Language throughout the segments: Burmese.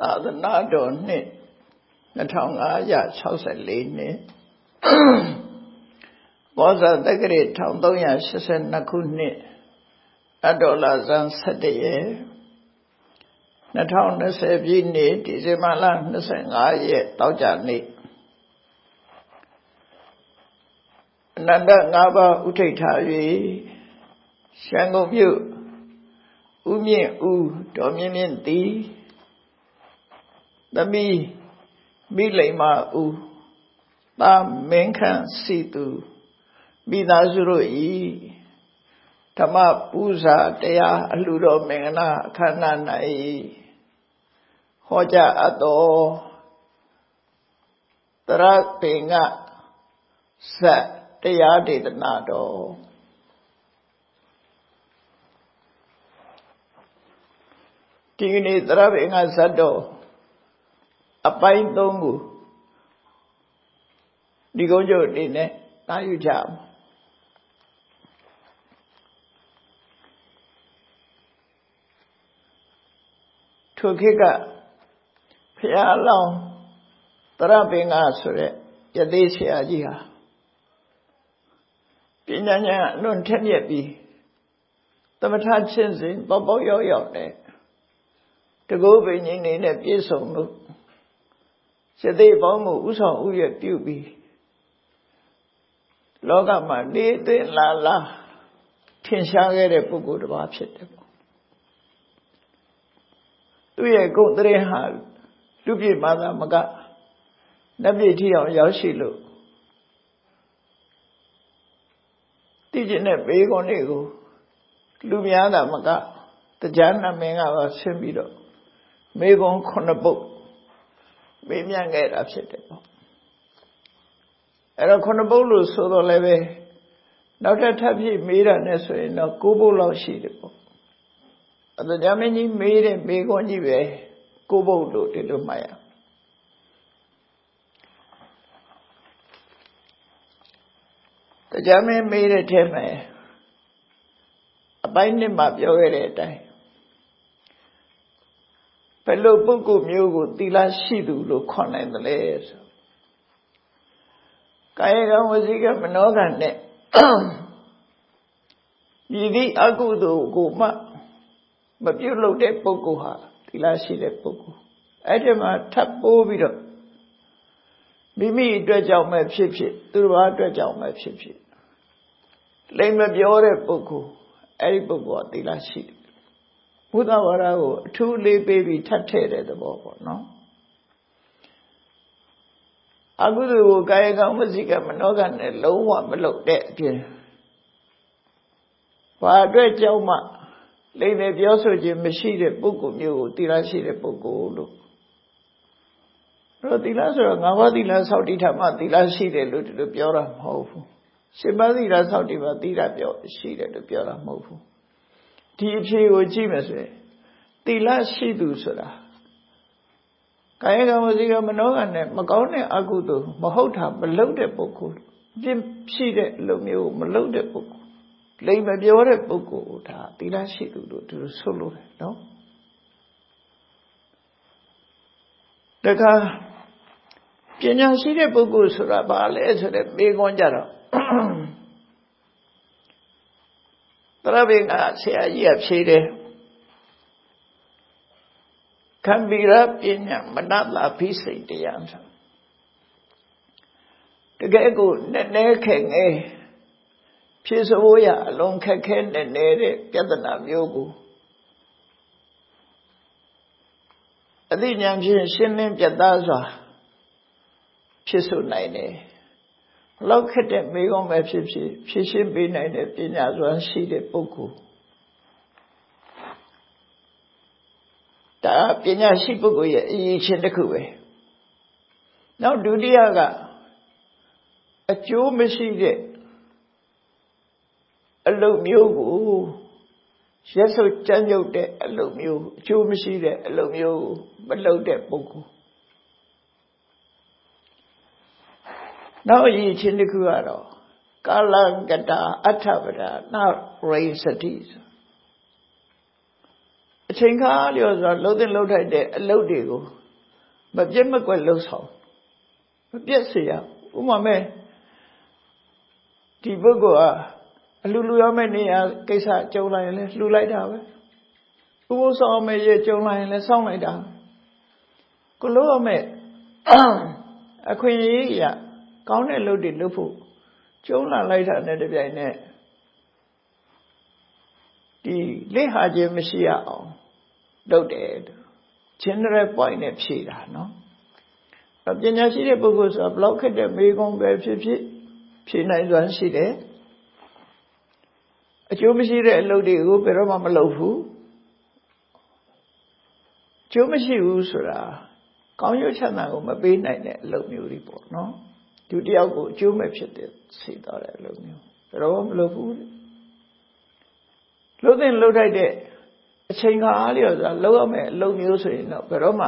သာသနာတော်နှစ်2564နှစ်ဘောဇာတက္ကရာ1382ခုနှစ်အတော်လာဇန်17ရက်2020ပြည့်နှစ်ဒီဇင်ဘာလ25ရက်တောက်ကြနေ့အနန္တ၅ပါးဥထိတ်ထား၍ရန်ကုန်မြို့ဥမြင့်ဥတော်မြင့်မြင့်သည် သမီးမိလိမ္မာဥသာမင်းခန့်စီသူမိသားစုတို့ဤဓမ္မပူဇာတရားအလှတော်မင်္ဂလာအခမ်းအနား၌ဟောကြားအပ်တော်တရပေငါဇတ်တရားဒေသနာတော်ဒီကနေ့သရပေငါဇတ်တော် အပိုင်း၃ခုဒီကုန်းကျုပ်အနေနဲ့တာယူကြအောင်ထိုခေတ်ကဖျားလောင်းတရပင်ကဆိုတဲ့ယသိဆရာကြီးဟာပညာဉာဏ်အလွန်ထက်မြက်ပြီးသမထချင်းစဉ်ပေါပေါရောက်ရောက်နဲ့တကုတ်ပင်ကြီးနေနဲ့ပြည့်စုံလို့ စတိပေါင်းမှုဥဆောင်ဥရပြုပြီးလောကမှာနေသိလာလာထင်ရှားခဲ့တဲ့ပုဂ္ဂိုလ်တစ်ပါးဖြစ်တယ်ပေါ့သူရဲ့ဂုဏ်တရင်ဟာလူပြည့်မာသာမကနတ်ပြည်ထီအောင်ရောက်ရှိလို့သိကျင်တဲ့ဘေးကုန်းတွေကိုလူများတာမကတရားနာမင်းကပါဆင်းပြီးတော့မေကုန်းခုနှစ်ပုတ် မေးမြန်းခဲ့တာဖြစ်တယ်ပေါ့အဲ့တော့ခုနှစ်ပုတ်လို့ဆိုတော့လည်းပဲနောက်ထပ်ထပ်ပြီးမေးတာနဲ့ဆိုရင်တော့ကိုးပုတ်လောက်ရှိတယ်ပေါ့အတကြမင်းကြီးမေးတဲ့မေခွန်းကြီးပဲကိုးပုတ်လို့ဒီလိုမှတ်ရတရားမင်းမေးတဲ့ထဲမှာအပိုင်းနှစ်မှာပြောခဲ့တဲ့အတိုင်း ဘယ်လိုပုဂ္ဂိုလ်မျိုးကိုသီလရှိသူလို့ခေါ်နိုင်သလဲဆိုကာယကံဝစီကမနောကံနဲ့ဒီသည့်အကုသိုလ်ကိုမှမပြုတ်လို့တဲ့ပုဂ္ဂိုလ်ဟာသီလရှိတဲ့ပုဂ္ဂိုလ်အဲ့ဒီမှာထပ်ပိုးပြီးတော့မိမိအတွက်ကြောင့်ပဲဖြစ်ဖြစ်သူတစ်ပါးအတွက်ကြောင့်ပဲဖြစ်ဖြစ်လိမ်မပြောတဲ့ပုဂ္ဂိုလ်အဲ့ဒီပုဂ္ဂိုလ်ကသီလရှိတယ် ဘုဒ္ဓဝါဒကိုအထူးလေးပေးပြီးထပ်ထည့်တဲ့သဘောပေါ့နော်အကုသိုလ်ကိုကာယကံဝစီကမနောကနဲ့လုံးဝမလုပ်တဲ့အပြင်ဘာအတွက်ကြောင့်မှလိမ့်နေပြောဆိုခြင်းမရှိတဲ့ပုဂ္ဂိုလ်မျိုးကိုသီလရှိတဲ့ပုဂ္ဂိုလ်လို့တော့သီလဆိုတော့ငါးပါးသီလစောင့်တည်ထားမှသီလရှိတယ်လို့ဒီလိုပြောတာမဟုတ်ဘူးရှင်ပါးသီလစောင့်တည်မှသီလပြောရှိတယ်လို့ပြောတာမဟုတ်ဘူး ဒီအဖြေကိုကြည့်မယ်ဆိုရင်သီလရှိသူဆိုတာကာယကံဝစီကမနောကံနဲ့မကောင်းတဲ့အကုသိုလ်မဟုတ်တာမလုပ်တဲ့ပုဂ္ဂိုလ်ပြင်းရှိတဲ့အလုပ်မျိုးမလုပ်တဲ့ပုဂ္ဂိုလ်လိမ်မပြောတဲ့ပုဂ္ဂိုလ်ဒါသီလရှိသူလို့သူဆိုလို့တယ်နော်တခါပညာရှိတဲ့ပုဂ္ဂိုလ်ဆိုတာဘာလဲဆိုတဲ့မေးခွန်းကြတော့ တရဘေကဆရာကြီးကဖြေတယ်ခံဗီရပညာမနတာဖိစိတ်တရားဆိုတကယ်ကိုနည်းနည်းခက်ငယ်ဖြေဆိုရအလုံးခက်ခဲနည်းနည်းတဲ့ပြဿနာမျိုးကိုအသိဉာဏ်ဖြင့်ရှင်းလင်းပြသစွာဖြစ်ဆိုနိုင်တယ် လောက်ခက်တဲ့မိကုံးပဲဖြစ်ဖြစ်ဖြည့်ရှင်းပေးနိုင်တဲ့ပညာစွမ်းရှိတဲ့ပုဂ္ဂိုလ်ဒါပညာရှိပုဂ္ဂိုလ်ရဲ့အရေးချင်းတစ်ခုပဲနောက်ဒုတိယကအကျိုးမရှိတဲ့အလုပ်မျိုးကိုရက်စုပ်ကြမ်းကြုတ်တဲ့အလုပ်မျိုးအကျိုးမရှိတဲ့အလုပ်မျိုးမလုပ်တဲ့ပုဂ္ဂိုလ် နောက်အရေးချင်းတစ်ခုကတော့ကာလကတာအထပဒနာရိစတိအချိန်ခါလျော်စွာလှုပ်တဲ့လှုပ်ထိုက်တဲ့အလုပ်တွေကိုမပြတ်မကွက်လှုပ်ဆောင်မပြတ်စေရဥမာမဲ့ဒီပုဂ္ဂိုလ်ဟာအလူလူရမယ့်နေရာကိစ္စကြုံလာရင်လည်းလှူလိုက်တာပဲဥပုသ်ဆောင်မယ့်ရကြုံလာရင်လည်းစောင့်လိုက်တာကိုလို့ရမယ့်အခွင့်အရေးရ ကောင်းတဲ့လုပ်တွေလုပ်ဖို့ကျုံလာလိုက်တာနဲ့တပြိုင်နက်ဒီလိဟာခြင်းမရှိရအောင်လုပ်တယ် general point နဲ့ဖြေတာနော်ပညာရှိတဲ့ပုဂ္ဂိုလ်ဆိုတာဘလောက်ခက်တဲ့မေးခွန်းပဲဖြစ်ဖြစ်ဖြေနိုင်စွမ်းရှိတယ်အကျိုးမရှိတဲ့အလုပ်တွေကိုဘယ်တော့မှမလုပ်ဘူးကျိုးမရှိဘူးဆိုတာကောင်းကျိုးချမ်းသာကိုမပေးနိုင်တဲ့အလုပ်မျိုးတွေပေါ့နော် သူတယောက်ကိုအကျိုးမဲ့ဖြစ်တဲ့စေတော့တဲ့အလုပ်မျိုးဘယ်တော့မှမလုပ်ဘူးလှုပ်တဲ့လှုပ်ထိုက်တဲ့အချိန်ခါအားလျော်စွာလှုပ်ရမယ်အလုပ်မျိုးဆိုရင်တော့ဘယ်တော့မှ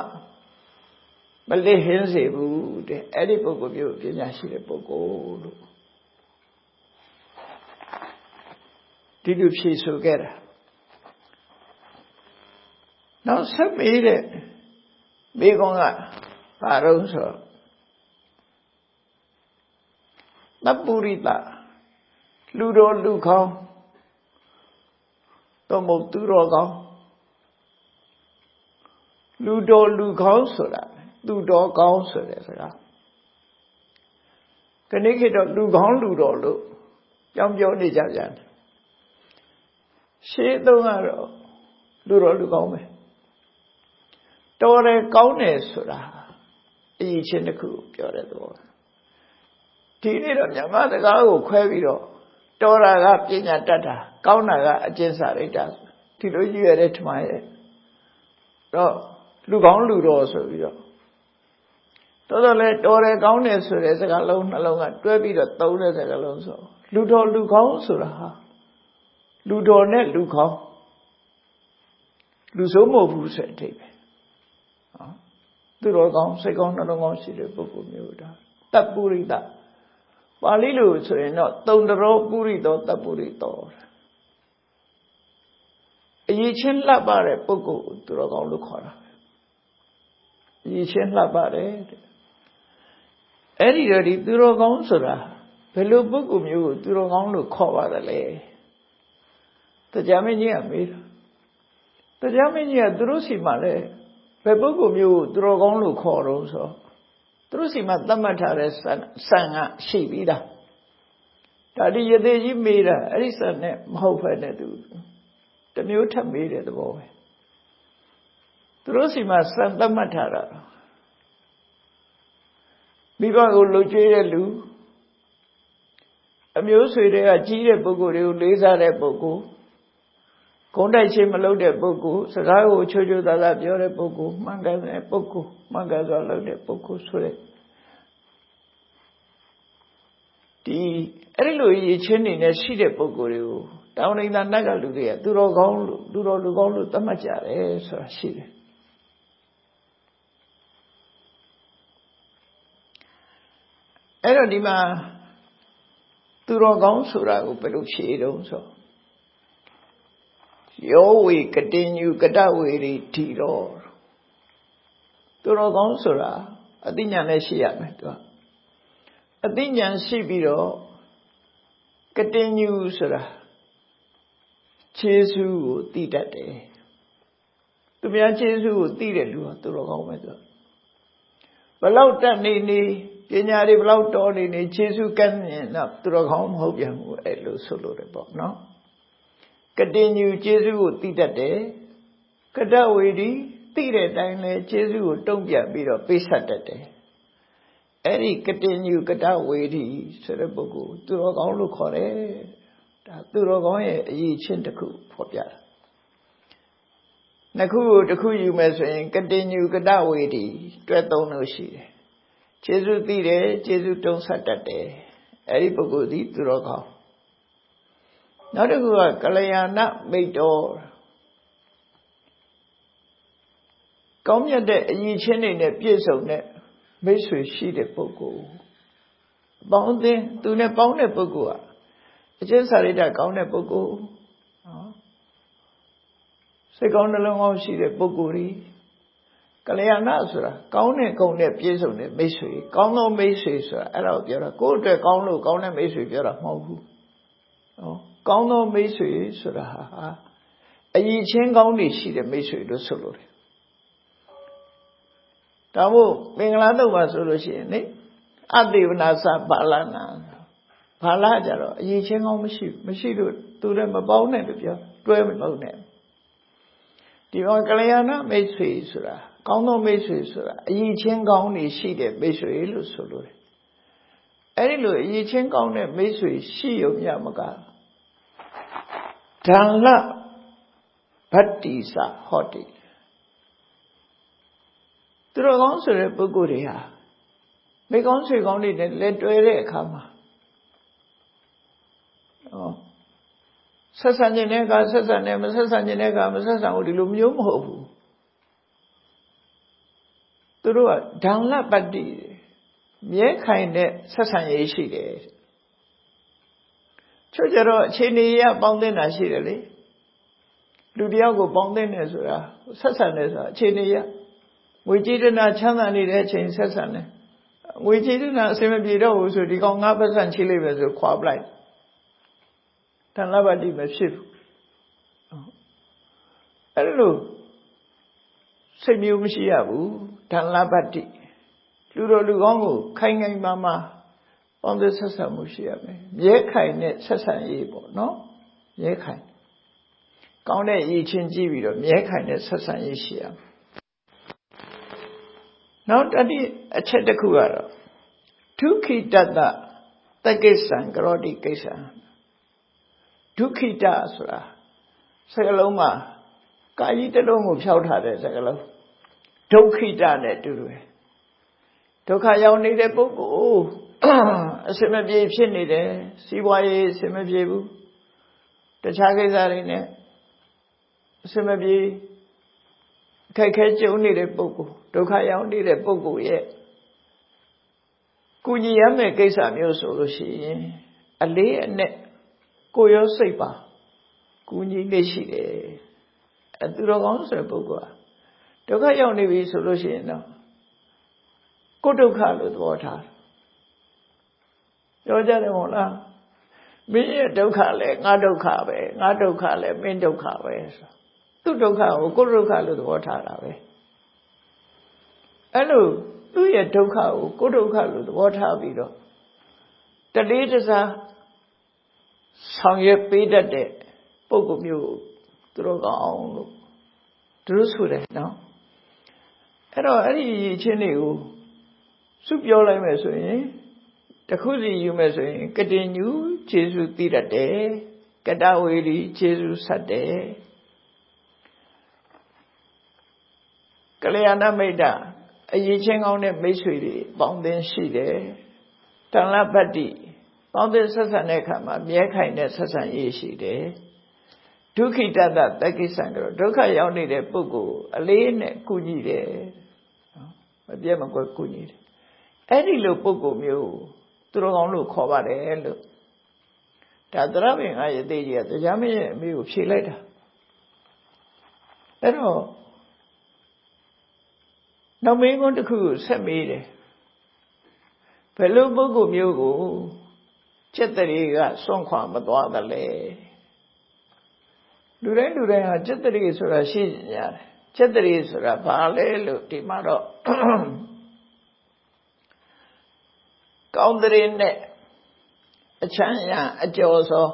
မလစ်ဟင်းစေဘူးတဲ့အဲ့ဒီပုဂ္ဂိုလ်မျိုးပညာရှိတဲ့ပုဂ္ဂိုလ်လို့ဒီလိုဖြေဆိုခဲ့တာနောက်ဆက်ပြီးတဲ့မိကုံးကဘာတော့ဆိုတ ပုရိတလူတော်လူခေါင်းတော့မဟုတ်သူတော်ကောင်းလူတော်လူကောင်းဆိုတာသူတော်ကောင်းဆိုတဲ့စကားခဏခေတ်တော့လူကောင်းလူတော်လို့ကြောင်းပြောနေကြပြန်တယ်ရှေးသုံးကတော့လူတော်လူကောင်းပဲတော်တယ်ကောင်းတယ်ဆိုတာအရေးချင်းတစ်ခုပြောတဲ့သဘော ဒီနေ့တော့မြန်မာစကားကိုခွဲပြီးတော့တော်တာကပညာတတ်တာကောင်းတာကအကျင့်စာရိတ္တဒီလိုကြီးရတဲ့ထမရဲ့တော့လူကောင်းလူတော်ဆိုပြီးတော့တော်တော်လဲတော်တယ်ကောင်းတယ်ဆိုတဲ့စကားလုံးနှလုံးကတွဲပြီးတော့သုံးတဲ့စကားလုံးဆိုလူတော်လူကောင်းဆိုတာဟာလူတော်နဲ့လူကောင်းလူဆိုးမဟုတ်ဘူးဆိုတဲ့အဓိပ္ပာယ်နော်သူတော်ကောင်းစိတ်ကောင်းနှလုံးကောင်းရှိတဲ့ပုဂ္ဂိုလ်မျိုးဒါတပ်ပုရိသ ပါဠိလိုဆိုရင်တော့တုံတရောပုရိသောတပ်ပုရိသောအရေးချင်းလှပ်ပါတဲ့ပုဂ္ဂိုလ်သူတော်ကောင်းလို့ခေါ်တာအရေးချင်းလှပ်ပါတယ်တဲ့အဲ့ဒီတော့ဒီသူတော်ကောင်းဆိုတာဘယ်လိုပုဂ္ဂိုလ်မျိုးကိုသူတော်ကောင်းလို့ခေါ်ပါတယ်လဲတရားမင်းကြီးကမေးတာတရားမင်းကြီးကသူတို့စီမှာလဲဘယ်ပုဂ္ဂိုလ်မျိုးကိုသူတော်ကောင်းလို့ခေါ်တော့ဆို သူတို့စီမှာသတ်မှတ်ထားတဲ့ဆန်ကရှိပြီးသားဒါဒီရသေးကြီးမေးတာအဲ့ဒီဆန်နဲ့မဟုတ်ဖက်နဲ့သူတမျိုးထပ်မေးတဲ့သဘောပဲသူတို့စီမှာဆန်သတ်မှတ်ထားတာမိဘကိုလှုပ်ကြွေးတဲ့လူအမျိုးဆွေတွေကကြီးတဲ့ပုဂ္ဂိုလ်တွေကိုလေးစားတဲ့ပုဂ္ဂိုလ် ဂုံးတိုက်ချင်းမလုပ်တဲ့ပုဂ္ဂိုလ်စကားကိုချိုးချိုးသားသားပြောတဲ့ပုဂ္ဂိုလ်မှန်ကန်တဲ့ပုဂ္ဂိုလ်မှန်ကန်စွာလုပ်တဲ့ပုဂ္ဂိုလ်ဆိုတဲ့ဒီအဲ့ဒီလိုရည်ချင်းနေနဲ့ရှိတဲ့ပုဂ္ဂိုလ်တွေကိုတောင်းနေတာနတ်ကလူတွေကသူတော်ကောင်းလို့သူတော်လူကောင်းလို့သတ်မှတ်ကြတယ်ဆိုတာရှိတယ်အဲ့တော့ဒီမှာသူတော်ကောင်းဆိုတာကိုဘယ်လိုဖြေတုံးဆို ယောဝေကတိညုကတဝေရီထီတော်သူတော်ကောင်းဆိုတာအသိဉာဏ်လည်းရှိရမယ်သူကအသိဉာဏ်ရှိပြီးတော့ကတိညုဆိုတာခြေဆုကိုသိတတ်တယ်သူများခြေဆုကိုသိတဲ့လူဟာသူတော်ကောင်းပဲသူဘလောက်တတ်နေနေပညာတွေဘလောက်တော်နေနေခြေဆုကမ်းမြင်တော့သူတော်ကောင်းမဟုတ်ပြန်ဘူးအဲ့လိုဆိုလို့တယ်ပေါ့နော် ကတိညူကျေးဇူးကိုသိတတ်တယ်ကတဝေဒီသိတဲ့အတိုင်းလဲကျေးဇူးကိုတုံ့ပြန်ပြီးတော့ပေးဆက်တတ်တယ်အဲ့ဒီကတိညူကတဝေဒီဆိုတဲ့ပုဂ္ဂိုလ်သူတော်ကောင်းလို့ခေါ်တယ်ဒါသူတော်ကောင်းရဲ့အရေးချင်းတစ်ခုဖော်ပြတာနှစ်ခုကိုတစ်ခုယူမယ်ဆိုရင်ကတိညူကတဝေဒီတွဲသုံးလို့ရှိတယ်ကျေးဇူးသိတယ်ကျေးဇူးတုံးဆက်တတ်တယ်အဲ့ဒီပုဂ္ဂိုလ်ဒီသူတော်ကောင်း နောက်တစ်ခုကကလျာဏမိတ်တော်ကောင်းမြတ်တဲ့အည်ချင်းတွေနဲ့ပြည့်စုံတဲ့မိတ်ဆွေရှိတဲ့ပုဂ္ဂိုလ်ပေါင်းသင်းသူနဲ့ပေါင်းတဲ့ပုဂ္ဂိုလ်ကအကျင့်စာရိတ္တကောင်းတဲ့ပုဂ္ဂိုလ်နော်စစိတ်ကောင်းနှလုံးကောင်းရှိတဲ့ပုဂ္ဂိုလ်ကြီးကလျာဏဆိုတာကောင်းတဲ့ကုံနဲ့ပြည့်စုံတဲ့မိတ်ဆွေကောင်းသောမိတ်ဆွေဆိုတာအဲ့ဒါကိုပြောတာကိုယ့်အတွက်ကောင်းလို့ကောင်းတဲ့မိတ်ဆွေပြောတာမဟုတ်ဘူးဟော ကောင်းသောမိတ်ဆွေဆိုတာဟာအည်ချင်းကောင်းတွေရှိတဲ့မိတ်ဆွေလို့ဆိုလို့တယ်ဒါမို့မင်္ဂလာတော့ပါဆိုလို့ရှိရင်လေအတေဝနာသဘာလနာဘာလကြတော့အည်ချင်းကောင်းမရှိမရှိလို့သူလည်းမပေါင်းနဲ့လို့ပြောတွဲမလို့နဲ့ဒီမှာကလျာဏမိတ်ဆွေဆိုတာကောင်းသောမိတ်ဆွေဆိုတာအည်ချင်းကောင်းနေရှိတဲ့မိတ်ဆွေလို့ဆိုလို့တယ်အဲ့ဒီလိုအည်ချင်းကောင်းတဲ့မိတ်ဆွေရှိုံမြမက ဓာလဗတ္တိစဟောတိသူတော်ကောင်းဆိုတဲ့ပုဂ္ဂိုလ်တွေဟာမိကောင်းဆွေကောင်းတွေနဲ့လက်တွဲတဲ့အခါမှာဩဆက်ဆံခြင်းနဲ့ကဆက်ဆံတယ်မဆက်ဆံခြင်းနဲ့ကမဆက်ဆံဘူးဒီလိုမျိုးမဟုတ်ဘူးသူတို့ကဓာန်လပတ္တိမြဲခိုင်တဲ့ဆက်ဆံရေးရှိတယ် ချို့ကြတော့အခြေအနေရပေါင်းတင်တာရှိတယ်လေလူတယောက်ကိုပေါင်းတင်တယ်ဆိုတာဆက်ဆံတယ်ဆိုတာအခြေအနေရငွေကြေးတနာချမ်းသာနေတဲ့အချိန်ဆက်ဆံတယ်ငွေကြေးတနာအစင်မပြေတော့ဘူးဆိုဒီကောင်ငါပတ်စံချိလိုက်ပဲဆိုခွာပလိုက်တန်လဘတိမဖြစ်ဘူးအဲ့လိုစိတ်မျိုးမရှိရဘူးတန်လဘတိလူတော်လူကောင်းကိုခိုင်ခိုင်မာမာ ပေါင်းတဲ့ဆက်ဆံမှုရှိရမယ်မြဲခိုင်တဲ့ဆက်ဆံရေးပေါ့နော်မြဲခိုင်ကောင်းတဲ့ရည်ချင်းကြည့်ပြီးတော့မြဲခိုင်တဲ့ဆက်ဆံရေးရှိရမယ်နောက်တတိအချက်တစ်ခုကတော့ဒုက္ခိတတတကိစ္စံကရောတိကိစ္စံဒုက္ခိတဆိုတာစကလုံးမှာကာကြီးတစ်လုံးကိုဖြောက်ထားတဲ့စကလုံးဒုက္ခိတနဲ့တူတယ်ဒုက္ခရောက်နေတဲ့ပုဂ္ဂိုလ် အစမပြေဖြစ်နေတယ်စီးပွားရေးအစမပြေဘူးတခြားကိစ္စတွေနဲ့အစမပြေအခက်ခဲကြုံနေတဲ့ပုဂ္ဂိုလ်ဒုက္ခရောက်နေတဲ့ပုဂ္ဂိုလ်ရဲ့ကုညီရမယ့်ကိစ္စမျိုးဆိုလို့ရှိရင်အလေးအနက်ကိုရောစိတ်ပါကုညီနေရှိတယ်အသူတော်ကောင်းဆိုတဲ့ပုဂ္ဂိုလ်ကဒုက္ခရောက်နေပြီဆိုလို့ရှိရင်တော့ကိုဒုက္ခလို့သဘောထား ပြောကြတယ်မဟုတ်လားမင်းရဲ့ဒုက္ခလည်းငါဒုက္ခပဲငါဒုက္ခလည်းမင်းဒုက္ခပဲဆိုသူ့ဒုက္ခကိုကိုဒုက္ခလို့သဘောထားတာပဲအဲ့လိုသူ့ရဲ့ဒုက္ခကိုကိုဒုက္ခလို့သဘောထားပြီးတော့တလေးတစားဆောင်ရွက်ပေးတတ်တဲ့ပုံကမျိုးသူတို့ကောင်းလို့သူတို့ဆိုတယ်နော်အဲ့တော့အဲ့ဒီချင်းတွေကိုစုပြောလိုက်မယ်ဆိုရင် တခုစီယူမယ်ဆိုရင်ကတင်ညူခြေစုသိတတ်တယ်ကတဝေရီခြေစုဆက်တယ်ကလျာဏမိတ်တာအရေးချင်းကောင်းတဲ့မိတ်ဆွေတွေပေါင်းသင်းရှိတယ်တန်လပတ္တိပေါင်းသင်းဆက်ဆံတဲ့အခါမှာမြဲခိုင်တဲ့ဆက်ဆံရေးရှိတယ်ဒုက္ခိတတတက္ကိစ္စံကတော့ဒုက္ခရောက်နေတဲ့ပုဂ္ဂိုလ်အလေးနဲ့ကုညီတယ်မပြတ်မကွက်ကုညီတယ်အဲ့ဒီလိုပုဂ္ဂိုလ်မျိုး သူတော်ကောင်းလို့ခေါ်ပါတယ်လို့ဒါသရပင်ကရသေးကြီးကတရားမင်းရဲ့အမေကိုဖြေလိုက်တာအဲ့တော့နောက်မင်းကုန်းတစ်ခုကိုဆက်မေးတယ်ဘယ်လိုပုဂ္ဂိုလ်မျိုးကိုจิตတရေကစွန့်ခွာမသွားသလဲလူတိုင်းလူတိုင်းဟာจิตတရေဆိုတာရှိကြတယ်จิตတရေဆိုတာဘာလဲလို့ဒီမှာတော့ ကောင်းတဲ့နဲ့အချမ်းရအကျော်စော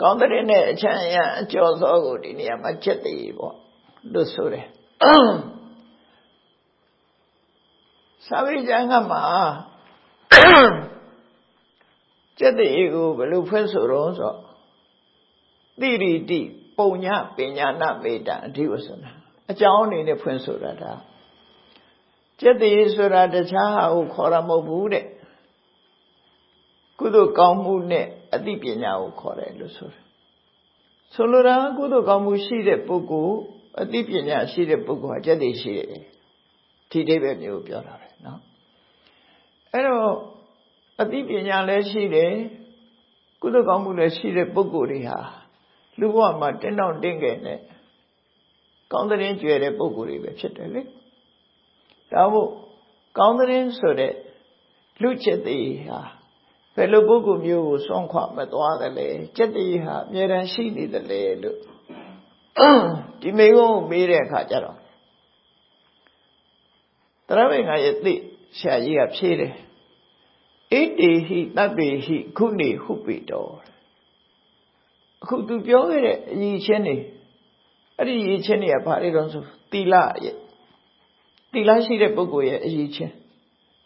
ကောင်းတဲ့နဲ့အချမ်းရအကျော်စောကိုဒီနေရာမှာจิตတရေပေါ့လို့ဆိုတယ်သာဝိကျမ်းကမှာကျက်တဲ့အေကိုဘယ်လိုဖွင့်ဆိုတော့ဆိုတိရိတိပုံညပညာနာမေတ္တာအဓိဝဆနာအကြောင်းအနေနဲ့ဖွင့်ဆိုတာဒါ ကျက်တဲ့ဆိုတာတခြားဟာကိုခေါ်တာမဟုတ်ဘူးတဲ့ကုသိုလ်ကောင်းမှုနဲ့အသိပညာကိုခေါ်တယ်လို့ဆိုတယ်ဆိုလိုတာကုသိုလ်ကောင်းမှုရှိတဲ့ပုဂ္ဂိုလ်အသိပညာရှိတဲ့ပုဂ္ဂိုလ်ဟာကျက်တည်ရှိတယ်ဒီအိဗယ်မျိုးပြောတာပဲเนาะအဲ့တော့အသိပညာလည်းရှိတယ်ကုသိုလ်ကောင်းမှုလည်းရှိတဲ့ပုဂ္ဂိုလ်တွေဟာ လူဘဝမှာတင်းတောင့်တင်းငယ်နဲ့ကောင်းတဲ့ကြွယ်တဲ့ပုံကိုယ်တွေပဲဖြစ်တယ်လေ ဒါမို့ကောင်းတဲ့ဆိုတဲ့လူချက်သေးဟာဘယ်လိုပုဂ္ဂိုလ်မျိုးကိုစွန့်ခွာမသွားတယ်လဲချက်သေးဟာအမြဲတမ်းရှိနေတယ်လေလို့ဒီမိကုန်းကိုမေးတဲ့အခါကျတော့တရမေငါရဲ့သိဆရာကြီးကဖြေတယ်ဣတိဟိတပ္ပေဟိခုနေဟုပိတောအခုသူပြောခဲ့တဲ့အရေးချင်းတွေအဲ့ဒီအရေးချင်းတွေကဘာတွေတော့ဆိုသီလရဲ့ သီလရှိတဲ့ပုဂ္ဂိုလ်ရဲ့အရေးချင်း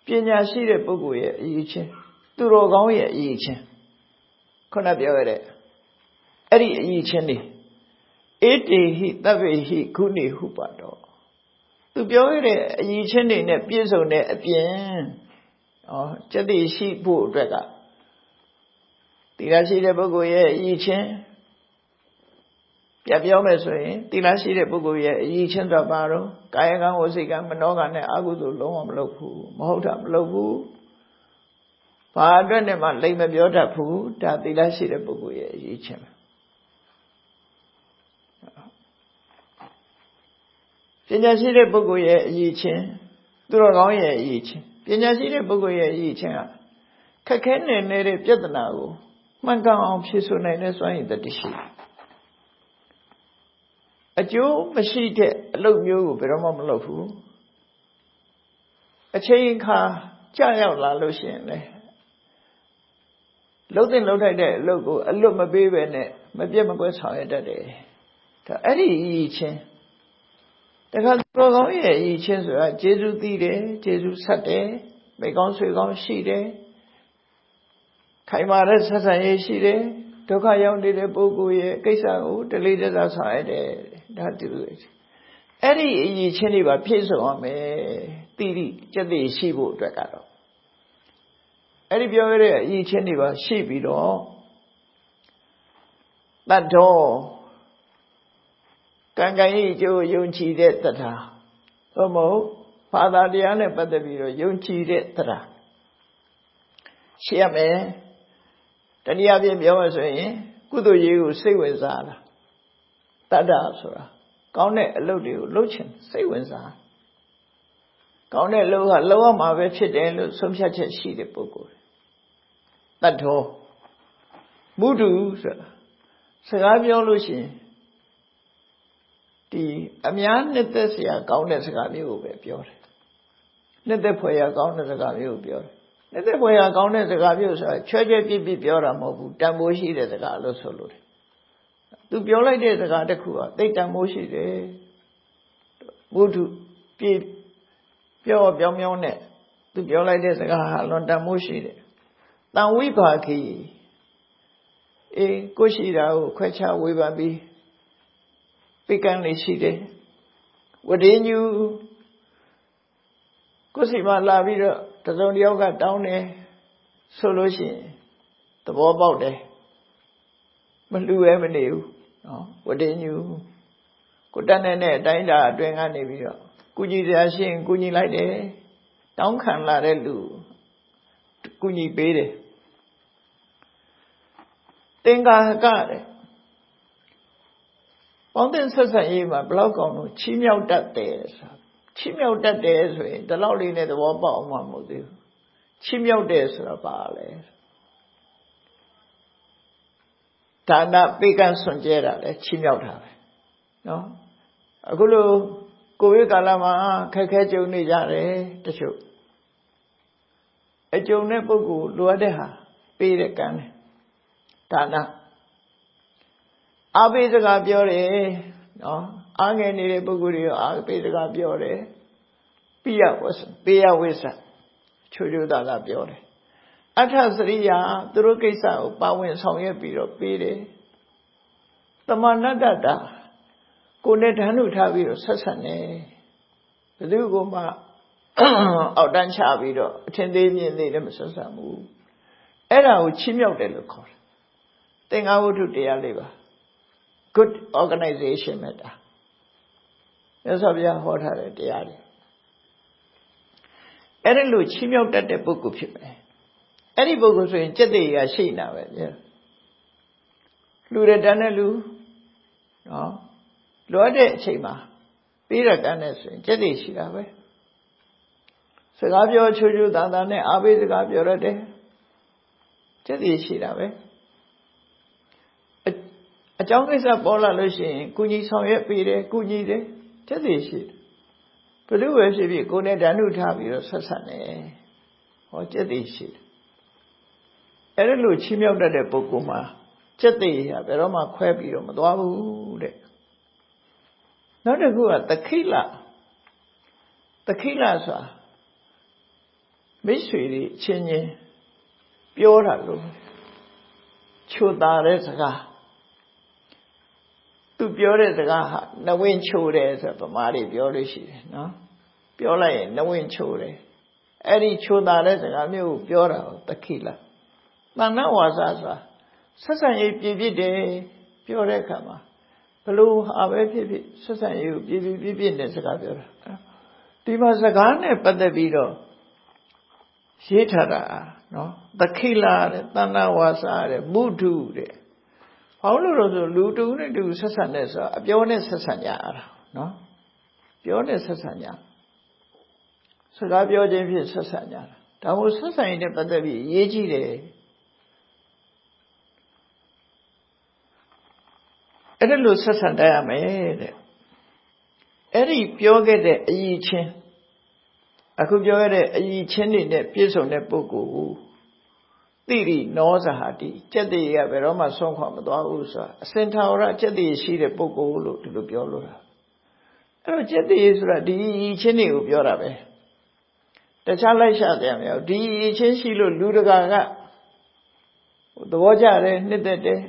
ပညာရှိတဲ့ပုဂ္ဂိုလ်ရဲ့အရေးချင်းသူတော်ကောင်းရဲ့အရေးချင်းခုနပြောရတဲ့အဲ့ဒီအရေးချင်းတွေဣတိဟိတပ္ပေဟိခုနေဟုပါတော့သူပြောရတဲ့အရေးချင်းတွေနဲ့ပြည့်စုံတဲ့အပြင်ဩစတိရှိဖို့အတွက်ကသီလရှိတဲ့ပုဂ္ဂိုလ်ရဲ့အရေးချင်း ပြပြောမယ်ဆိုရင်သီလရှိတဲ့ပုဂ္ဂိုလ်ရဲ့အရေးချင်းတော့ပါတော့ကာယကံဝစီကံမနောကံနဲ့အကုသိုလ်လုံးဝမလုပ်ဘူးမဟုတ်တာမလုပ်ဘူးဘာအတွက်နဲ့မှလိမ်မပြောတတ်ဘူးဒါသီလရှိတဲ့ပုဂ္ဂိုလ်ရဲ့အရေးချင်းပညာရှိတဲ့ပုဂ္ဂိုလ်ရဲ့အရေးချင်းသူတော်ကောင်းရဲ့အရေးချင်းပညာရှိတဲ့ပုဂ္ဂိုလ်ရဲ့အရေးချင်းကခက်ခဲနေနေတဲ့ပြဿနာကိုမှန်ကန်အောင်ဖြေဆိုနိုင်တဲ့စွမ်းရည်တတိရှိ အကျိုးမရှိတဲ့အလုပ်မျိုးကိုဘယ်တော့မှမလုပ်ဘူးအချိန်ခါကြာရောက်လာလို့ရှိရင်လေလှုပ်တဲ့လှုပ်ထိုက်တဲ့အလုပ်ကိုအလွတ်မပေးပဲနဲ့မပြတ်မကွက်ဆောင်ရတတ်တယ်ဒါအဲ့ဒီအရေးချင်းတခါတော်ကောင်းရဲ့အရေးချင်းဆိုတာကျေစုသိတယ်ကျေစုဆက်တယ်မိကောင်းဆွေကောင်းရှိတယ်ခိုင်မာတဲ့ဆက်ဆံရေးရှိတယ်ဒုက္ခရောက်နေတဲ့ပုဂ္ဂိုလ်ရဲ့ကိစ္စကိုတလေးတစားဆောင်ရတ ယ်ဒါတူအဲ့ဒီအရေးချင်းတွေပါဖြည့်စုံအောင်မယ်တိတိစက်တိရှိဖို့အတွက်ကတော့အဲ့ဒီပြောရတဲ့အရေးချင်းတွေပါရှိပြီးတော့တတ်တော်ကံကံဤကျိုးယုံကြည်တဲ့တရားသို့မဟုတ်ဘာသာတရားနဲ့ပတ်သက်ပြီးတော့ယုံကြည်တဲ့တရားရှိရမယ်တနည်းအားဖြင့်ပြောမှဆိုရင် ကုသိုလ်ရေးကိုစိတ်ဝင်စားတာ တတ္တဆိုတာကောင်းတဲ့အလုပ်တွေကိုလုပ်ချင်စိတ်ဝင်စားကောင်းတဲ့အလုပ်ကလုပ်ရမှာပဲဖြစ်တယ်လို့ဆုံးဖြတ်ချက်ရှိတဲ့ပုဂ္ဂိုလ်တတ်တော်မုဒုဆိုတာစကားပြောလို့ရှိရင်ဒီအများနှစ်သက်စရာကောင်းတဲ့စကားမျိုးကိုပဲပြောတယ်နှစ်သက်ဖွယ်ရာကောင်းတဲ့စကားမျိုးကိုပြောတယ်နှစ်သက်ဖွယ်ရာကောင်းတဲ့စကားမျိုးဆိုတာချွဲချွဲပြစ်ပြစ်ပြောတာမဟုတ်ဘူးတန်ဖိုးရှိတဲ့စကားလို့ဆိုလို့တယ် သူပြောလိုက်တဲ့စကားတစ်ခုကသိတန်ဖိုးရှိတယ်ဘုဒ္ဓပြည့်ပြောပြောင်းပြောင်းနဲ့သူပြောလိုက်တဲ့စကားဟာလွန်တန်ဖိုးရှိတယ်တန်ဝိပါခိအေးကိုရှိတာကိုခွဲခြားဝေဖန်ပြီးပိကံလေးရှိတယ်ဝဒင်းညူကိုယ်စီမလာပြီးတော့တစုံတယောက်ကတောင်းတယ်ဆိုလို့ရှိရင်သဘောပေါက်တယ်မလှူရဲမနေဘူး နော်ဝဒင်းညူကိုတက်နေတဲ့အတိုင်းတာအတွင်ကနေပြီးတော့ကုညီစရာရှိရင်ကုညီလိုက်တယ်တောင်းခံလာတဲ့လူကုညီပေးတယ်သင်္ကာဟကတဲ့ပေါင်းတဲ့ဆက်ဆံရေးမှာဘလောက်ကောင်းလို့ချီးမြှောက်တတ်တယ်ဆိုတာချီးမြှောက်တတ်တယ်ဆိုရင်ဒီလောက်လေးနဲ့သဘောပေါက်အောင်မဟုတ်သေးဘူးချီးမြှောက်တယ်ဆိုတာပါလေ ဒါနပေကံဆွန်ကျဲတာလေချီးမြှောက်တာပဲနော်အခုလိုကိုဗစ်ကာလမှာခက်ခဲကြုံနေကြတယ်တချို့အကြုံတဲ့ပုဂ္ဂိုလ်လိုအပ်တဲ့ဟာပေးတဲ့ကံတယ်ဒါနအားပေးစကားပြောတယ်နော်အားငယ်နေတဲ့ပုဂ္ဂိုလ်တွေအားပေးစကားပြောတယ်ပိယဝဆပိယဝိသချိုးချိုးသားသားပြောတယ် အထစရိယာသူတို့ကိစ္စကိုပါဝင်ဆောင်ရွက်ပြီးတော့ပေးတယ်တမဏတ္တတာကိုနဲ့ဓာတ်နှုထားပြီးတော့ဆက်ဆက်နေဘယ်သူကမှအောက်တန်းချပြီးတော့အထင်သေးမြင်သေးလည်းမဆက်ဆက်ဘူးအဲ့ဒါကိုချီးမြှောက်တယ်လို့ခေါ်တယ်သင်္ဃဝတ္ထုတရားလေးပါ good organization ပဲဒါမြတ်စွာဘုရားဟောထားတဲ့တရားတွေအဲ့ဒါလို့ချီးမြှောက်တတ်တဲ့ပုဂ္ဂိုလ်ဖြစ်မယ် အဲ့ဒီပုဂ္ဂိုလ်ဆိုရင်စက်သေးရရှိနေတာပဲပြလူတဲ့တန်းတဲ့လူနော်လိုအပ်တဲ့အချိန်မှာပြီးရကန်းနဲ့ဆိုရင်ကျက်တည်ရှိတာပဲစကားပြောချူချူတန်တန်နဲ့အားပေးစကားပြောရတယ်ကျက်တည်ရှိတာပဲအကြောင်းကိစ္စပေါ်လာလို့ရှိရင်ကုညီဆောင်ရွက်ပေးတယ်ကုညီတယ်ကျက်တည်ရှိတယ်ဘယ်သူပဲဖြစ်ဖြစ်ကိုယ်နဲ့ဓာတ်ုထားပြီးတော့ဆက်ဆက်နေဟောကျက်တည်ရှိတယ် အဲ့ဒါလို့ချီးမြှောက်တတ်တဲ့ပုဂ္ဂိုလ်မှာကျက်တည်ရဘယ်တော့မှခွဲပြီးတော့မသွားဘူးတဲ့နောက်တစ်ခုကသခိလသခိလဆိုတာမိတ်ဆွေတွေအချင်းချင်းပြောတာလို့ချိုတာတဲ့စကားသူပြောတဲ့စကားဟာနဝင်းချိုတယ်ဆိုဗမာတွေပြောလို့ရှိတယ်နော်ပြောလိုက်ရင်နဝင်းချိုတယ်အဲ့ဒီချိုတာတဲ့စကားမျိုးကိုပြောတာသခိလ တဏ္ဍဝါစာဆိုတာဆက်ဆံရေးပြည့်ပြည့်တယ်ပြောတဲ့အခါမှာဘလို့ဟာပဲဖြစ်ဖြစ်ဆက်ဆံရေးကိုပြည့်ပြည့်ပြည့်ပြည့်နဲ့စကားပြောတာဒီမှာစကားနဲ့ပတ်သက်ပြီးတော့ရေးထားတာနော်သခိလာတဲ့တဏ္ဍဝါစာတဲ့မုထုတဲ့ဘာလို့လို့ဆိုလူတူနဲ့တူဆက်ဆံတဲ့ဆိုအပြောနဲ့ဆက်ဆံကြရတာနော်ပြောနဲ့ဆက်ဆံကြစကားပြောခြင်းဖြင့်ဆက်ဆံကြတာဒါမို့ဆက်ဆံရေးနဲ့ပတ်သက်ပြီးရေးကြည့်တယ် အဲ့ဒါလို့ဆက်ဆံတတ်ရမယ်တဲ့အဲ့ဒီပြောခဲ့တဲ့အယီချင်းအခုပြောခဲ့တဲ့အယီချင်းတွေနဲ့ပြည့်စုံတဲ့ပုဂ္ဂိုလ်ကိုတိရိနောဇဟာတိစက်တည်းကဘယ်တော့မှဆုံးခွာမသွားဘူးဆိုတာအစင်ထာဝရစက်တည်းရှိတဲ့ပုဂ္ဂိုလ်လို့ဒီလိုပြောလို့တာအဲ့တော့စက်တည်းဆိုတာဒီအယီချင်းတွေကိုပြောတာပဲတခြားလိုက်ရှာတယ်မရောဒီအယီချင်းရှိလို့လူတကာကသဘောကျတယ်နှစ်သက်တယ်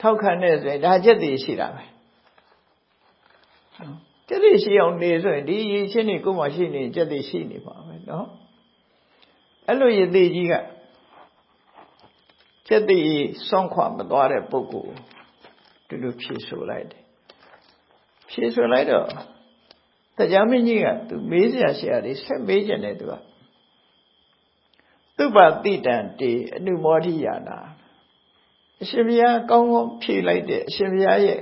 ထောက်ခံတဲ့ဆိုရင်ဒါချက်တည်ရှိတာပဲချက်တည်ရှိအောင်နေဆိုရင်ဒီရည်ချင်းတွေကိုမှရှိနေချက်တည်ရှိနေပါပဲเนาะအဲ့လိုရည်သေးကြီးကချက်တည်စွန့်ခွာမသွားတဲ့ပုဂ္ဂိုလ်ဒီလိုဖြေဆိုလိုက်တယ်ဖြေဆိုလိုက်တော့တရားမင်းကြီးကသူမေးစရာရှိရတယ်ဆက်မေးကြတယ်သူကသူပတိတံတေအနုမောဓိယာနာ အရှင်ဘုရားကောင်းကောင်းဖြေလိုက်တဲ့အရှင်ဘုရားရဲ့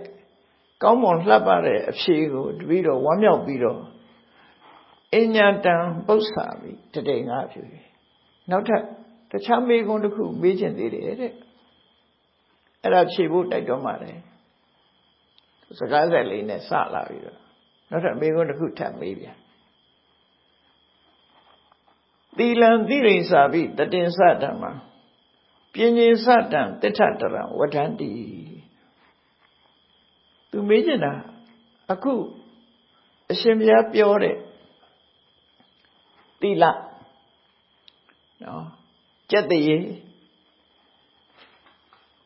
ကောင်းမွန်လှပတဲ့အဖြေကိုတပည့်တော်ဝမ်းမြောက်ပြီးတော့အညာတံပု္ပ္ပာပြီတတိငါဖြူနောက်ထပ်တခြားမေးခွန်းတစ်ခုမေးချင်သေးတယ်တဲ့အဲ့ဒါဖြေဖို့တိုက်တော့မှတယ်စကားဆက်လေးနဲ့စလာပြီးတော့နောက်ထပ်မေးခွန်းတစ်ခုထပ်မေးပြန်သီလံသီရိစာပိတတင်္စဓမ္မ ပင်ကြီးစတံတိထတရံဝဋ္ဌန္တိသူမေးချင်တာအခုအရှင်ဘုရားပြောတဲ့တိလနော်ကြက်တရေ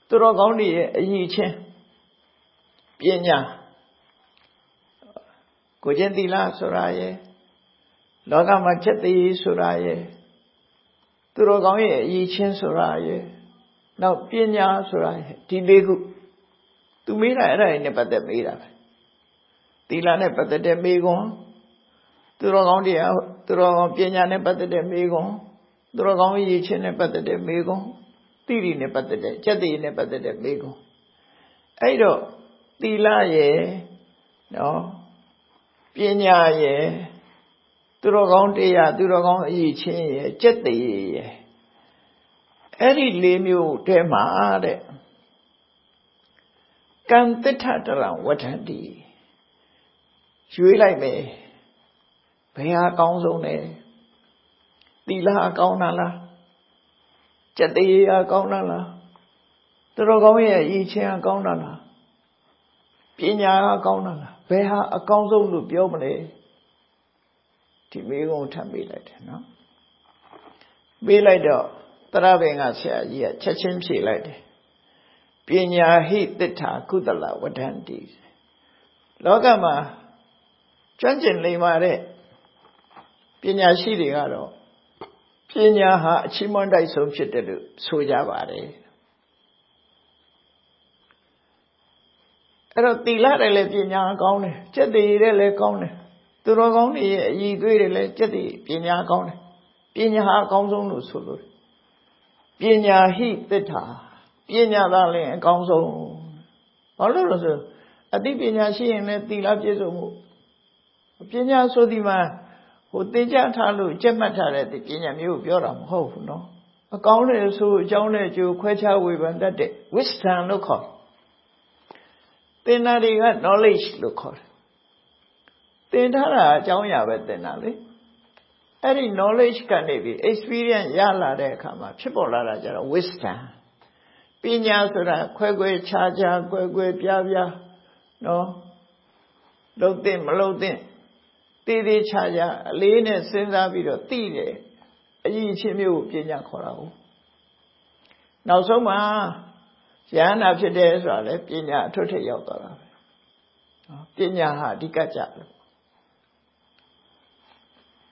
သူတော်ကောင်းတွေရဲ့အည်ချင်းပညာကိုကျင့်တိလဆိုတာရဲ့လောကမှာကြက်တရေဆိုတာရဲ့သူတော်ကောင်းရဲ့အည်ချင်းဆိုတာရဲ့ နောက်ပညာဆိုတာဒီလေးခုသူမေးတာအဲ့ဒါနဲ့ပတ်သက်မေးတာပဲသီလနဲ့ပတ်သက်တဲ့မေးခွန်းသူတော်ကောင်းတရားသူတော်ကောင်းပညာနဲ့ပတ်သက်တဲ့မေးခွန်းသူတော်ကောင်းရည်ချင်းနဲ့ပတ်သက်တဲ့မေးခွန်းတိရိနဲ့ပတ်သက်တဲ့စက်တိနဲ့ပတ်သက်တဲ့မေးခွန်းအဲ့တော့သီလရဲ့နော်ပညာရဲ့သူတော်ကောင်းတရားသူတော်ကောင်းအည်ချင်းရဲ့စက်တိရဲ့ အဲ့ဒီ၄မျိုးတဲမှာတဲ့ကံတထတရံဝဋ္ဌန္တိရွေးလိုက်မယ်ဘယ်ဟာကောင်းဆုံးလဲသီလအကောင်းတာလားကျက်သေးအကောင်းတာလားသူတော်ကောင်းရဲ့အည်ချင်းအကောင်းတာလားပညာအကောင်းတာလားဘယ်ဟာအကောင်းဆုံးလို့ပြောမလဲဒီမေးခွန်းထပ်မေးလိုက်တယ်နော်မေးလိုက်တော့ တရဘင်ကဆရာကြီးကချက်ချင်းဖြေလိုက်တယ်ပညာဟိတ္ထာကုသလဝဋ္ဌန္တိလောကမှာကျွမ်းကျင်လိမ္မာတဲ့ပညာရှိတွေကတော့ပညာဟာအချီးမွမ်းတိုက်ဆုံးဖြစ်တယ်လို့ဆိုကြပါတယ်အဲ့တော့တီလာတယ်လည်းပညာကောင်းတယ်စက်တည်တယ်လည်းကောင်းတယ်သူတော်ကောင်းတွေရဲ့အည်သွေးတွေလည်းစက်တည်ပညာကောင်းတယ်ပညာဟာအကောင်းဆုံးလို့ဆိုလို့ ပညာဟိသစ္စာပညာသာလင်အကောင်းဆုံးဘာလို့လဲဆိုအသိပညာရှိရင်လည်းသီလပြည့်စုံမှုပညာဆိုဒီမှာဟိုသင်ကြားထားလို့ကြက်မှတ်ထားတဲ့ပညာမျိုးကိုပြောတာမဟုတ်ဘူးနော်အကောင်းတဲ့ဆိုအကြောင်းနဲ့အကျိုးခွဲခြားဝေဖန်တတ်တဲ့ wisdom လို့ခေါ်သင်တာတွေက knowledge လို့ခေါ်တယ်သင်ထားတာအကြောင်းအရာပဲသင်တာလေ အဲ့ဒီ knowledge ကနေပြီး experience ရလာတဲ့အခါမှာဖြစ်ပေါ်လာတာကြတော့ wisdom ပညာဆိုတာခွဲခွဲခြားခြားကွဲကွဲပြားပြားနော်လုံတဲ့မလုံတဲ့တည်တည်ချာချာအလေးနဲ့စဉ်းစားပြီးတော့သိတယ်အရင်ချင်းမျိုးကိုပညာခေါ်တာဟုတ်နောက်ဆုံးမှာယန္နာဖြစ်တယ်ဆိုတာလေပညာအထွတ်ထိပ်ရောက်သွားတာပဲပညာဟာအဓိကကြတယ်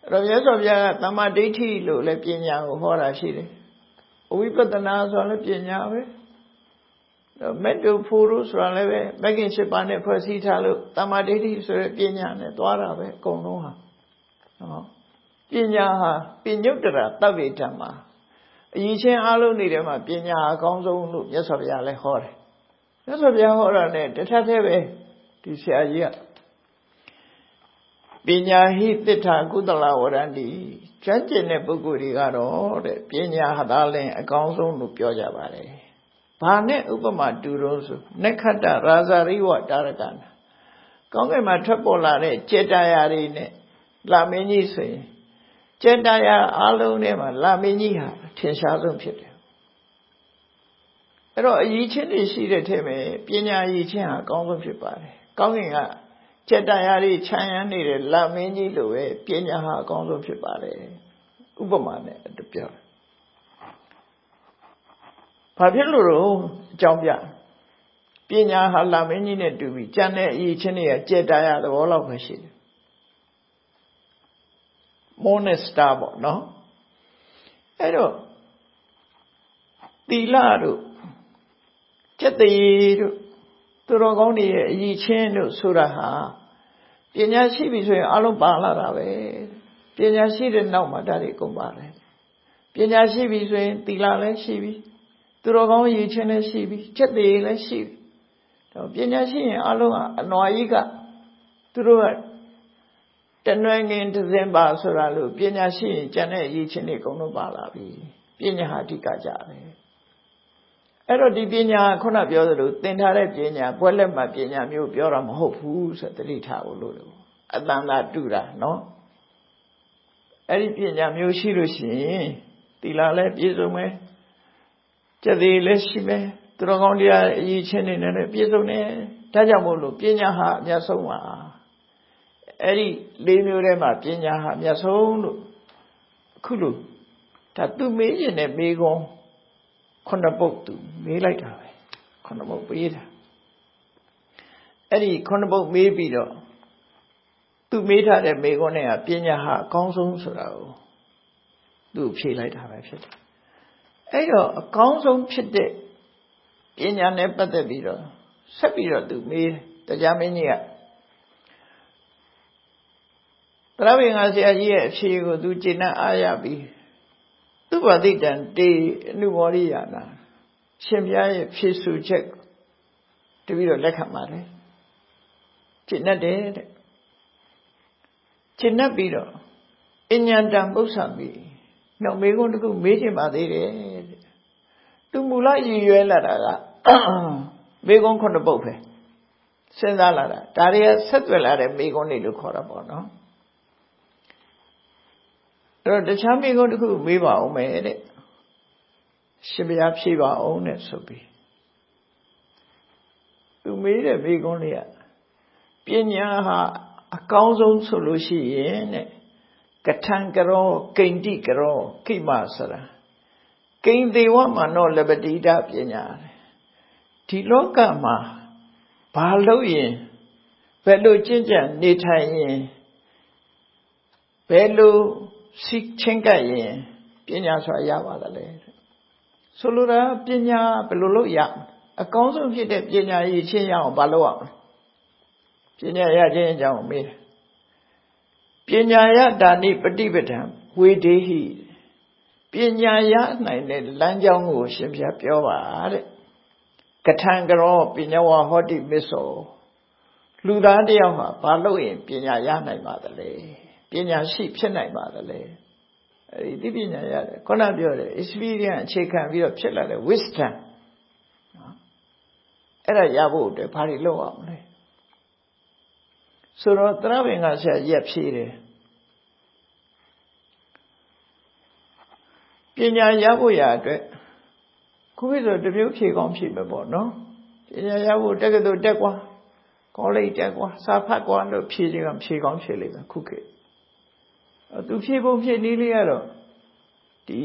အဲ့တော့မြတ်စွာဘုရားကသမ္မာဒိဋ္ဌိလို့လည်းပညာကိုဟောတာရှိတယ်။ဝိပဿနာဆိုလည်းပညာပဲ။မက်တုဖူရုဆိုတာလည်းပဲမဂ္ဂင်၈ပါးနဲ့ဖွဲ့စည်းထားလို့သမ္မာဒိဋ္ဌိဆိုတဲ့ပညာနဲ့သွားတာပဲအကုန်လုံးဟာ။ဟောပညာဟာပညုတ္တရာတဗ္ဗေဓမ္မာအရင်ချင်းအားလုံးနေတဲ့မှာပညာအကောင်းဆုံးလို့မြတ်စွာဘုရားလည်းဟောတယ်။မြတ်စွာဘုရားဟောတာနဲ့တထက်သေးပဲဒီဆရာကြီးက ပညာဟိတိထာကုသလဝရန္တိကျွမ်းကျင်တဲ့ပုဂ္ဂိုလ်တွေကတော့တဲ့ပညာဟာသာလင်အကောင်းဆုံးလို့ပြောကြပါတယ်။ဘာနဲ့ဥပမာတူတော့ဆိုနက္ခတ္တရာဇရိဝတာရကနာကောင်းကင်မှာထွက်ပေါ်လာတဲ့ចេတရာတွေနဲ့လာမင်းကြီးဆိုရင်ចេတရာအလုံးထဲမှာလာမင်းကြီးဟာထင်ရှားဆုံးဖြစ်တယ်။အဲ့တော့အရေးချင်းတွေရှိတဲ့ထဲမှာပညာအရေးချင်းဟာအကောင်းဆုံးဖြစ်ပါတယ်။ကောင်းကင်က ကျက်တရားတွေခြံရမ်းနေတဲ့လမင်းကြီးလိုပဲပညာဟာအကောင်းဆုံးဖြစ်ပါတယ်ဥပမာနဲ့တပြောဘာဖြစ်လို့တော့အကြောင်းပြပညာဟာလမင်းကြီးနဲ့တူပြီးကြံတဲ့အရေးချင်းတွေကကျက်တရားသဘောလောက်ပဲရှိတယ်မောနစတာပေါ့နော်အဲ့တော့သီလတို့ကျက်တရေတို့သူတော်ကောင်းတွေရဲ့အည်ချင်းတို့ဆိုတာဟာ ပညာရှိပြီဆိုရင်အလုံးပါလာတာပဲပညာရှိတဲ့နောက်မှာဒါတွေကုန်ပါတယ်ပညာရှိပြီဆိုရင်သီလလည်းရှိပြီသူတော်ကောင်းရည်ချင်းလည်းရှိပြီချက်သေးလည်းရှိပြီတော့ပညာရှိရင်အလုံးကအနွားကြီးကသူတို့ကတနွယ်ငင်တစင်ပါဆိုတာလို့ပညာရှိရင်ကျန်တဲ့ရည်ချင်းတွေအကုန်လုံးပါလာပြီပညာဟာအဓိကကြတယ် အဲ့တော့ဒီပညာခုနပြောသလိုသင်ထားတဲ့ပညာဘွဲလက်မှပညာမျိုးပြောတာမဟုတ်ဘူးဆိုတတိထားဖို့လို့တယ်အတန်သာတူတာနော်အဲ့ဒီပညာမျိုးရှိလို့ရှိရင်သီလလည်းပြည့်စုံမယ်ကျက်သေးလည်းရှိမယ်သူတော်ကောင်းတရားအရေးချင်းနေနဲ့ပြည့်စုံတယ်ဒါကြောင့်မို့လို့ပညာဟာအမြတ်ဆုံးပါအဲ့ဒီလေးမျိုးထဲမှာပညာဟာအမြတ်ဆုံးလို့အခုလို့ဒါသူမေးရင်လည်းမေးကုန် ခုနှစ်ပုတ်သူမေးလိုက်တာပဲခုနှစ်ပုတ်ပေးတာအဲ့ဒီခုနှစ်ပုတ်မေးပြီးတော့သူမေးထားတဲ့မေခွန်းနဲ့ကပညာဟာအကောင်းဆုံးဆိုတာကိုသူ့ဖြေလိုက်တာပဲဖြစ်တယ်အဲ့တော့အကောင်းဆုံးဖြစ်တဲ့ပညာနဲ့ပတ်သက်ပြီးတော့ဆက်ပြီးတော့သူမေးတရားမင်းကြီးကတရဝေငါဆရာကြီးရဲ့အဖြေကိုသူကျင့်နှံ့အားရပြီး သူ့ဘာသိတံတေအနုမောရိယာနာရှင်ဘုရားရဲ့ဖြေဆိုချက်တပြီးတော့လက်ခံပါတယ်ကျင့်တတ်တယ်တဲ့ကျင့်တတ်ပြီးတော့အញ្ញံတံပု္ပ္ပံပြီနောက်မေကုန်းတခုမေးချင်ပါသေးတယ်တဲ့သူမူလရည်ရွယ်လာတာကမေကုန်းခုနှစ်ပုတ်ပဲစဉ်းစားလာတာဒါတွေကဆက်သွယ်လာတဲ့မေကုန်းတွေလို့ခေါ်တာပေါ့နော် အဲ့တော့တခြားမိကုန်းတစ်ခုမေးပါအောင်မယ်တဲ့ရှင်ဘုရားဖြေပါအောင်တဲ့ဆိုပြီးသူမေးတဲ့မိကုန်းလေးကပညာဟာအကောင်းဆုံးဆိုလို့ရှိရင်တဲ့ကထံကရောဂိန္တိကရောခိမဆိုတာဂိန္သေးဝမနောလပတိတာပညာဒီလောကမှာဘာလို့ရင်ဘယ်လိုကျင့်ကြံနေထိုင်ရင်ဘယ်လို စိတ်ချင်းကပ်ရင်ပညာဆိုတာရပါသလဲဆိုလိုတာပညာဘယ်လိုလုပ်ရအကောင်းဆုံးဖြစ်တဲ့ပညာရည်ချင်းရအောင်ဘာလုပ်ရမလဲပညာရခြင်းအကြောင်းမေးတယ်ပညာရတာနိပฏิပဒံဝေဒေဟိပညာရနိုင်တဲ့လမ်းကြောင်းကို ရှင်ပြပြောပါတဲ့ကထံကရောပညာဝဟောတိမစ္ဆောလူသားတယောက်ဟာဘာလို့ရင်ပညာရနိုင်ပါသလဲ ပညာရှိဖြစ်နိုင်ပါသလဲအဲဒီသိပညာရတယ်ခုနပြောတယ် experience အခြေခံပြီးတော့ဖြစ်လာတဲ့ wisdom နော်အဲ့ဒါရဖို့အတွက်ဘာတွေလုပ်အောင်လဲဆိုတော့သရဝင်္ဂဆရာရက်ဖြေတယ်ပညာရဖို့ရအတွက်ခုပြီဆိုတမျိုးဖြေကောင်းဖြေမယ်ပေါ့နော်ပညာရဖို့တက္ကသိုလ်တက်ကွာကောလိပ်တက်ကွာစာဖတ်ကွာလို့ဖြေခြင်းကဖြေကောင်းဖြေလိမ့်မယ်ခုခေတ် သူဖြေဖို့ဖြေနည်းလေးကတော့ဒီ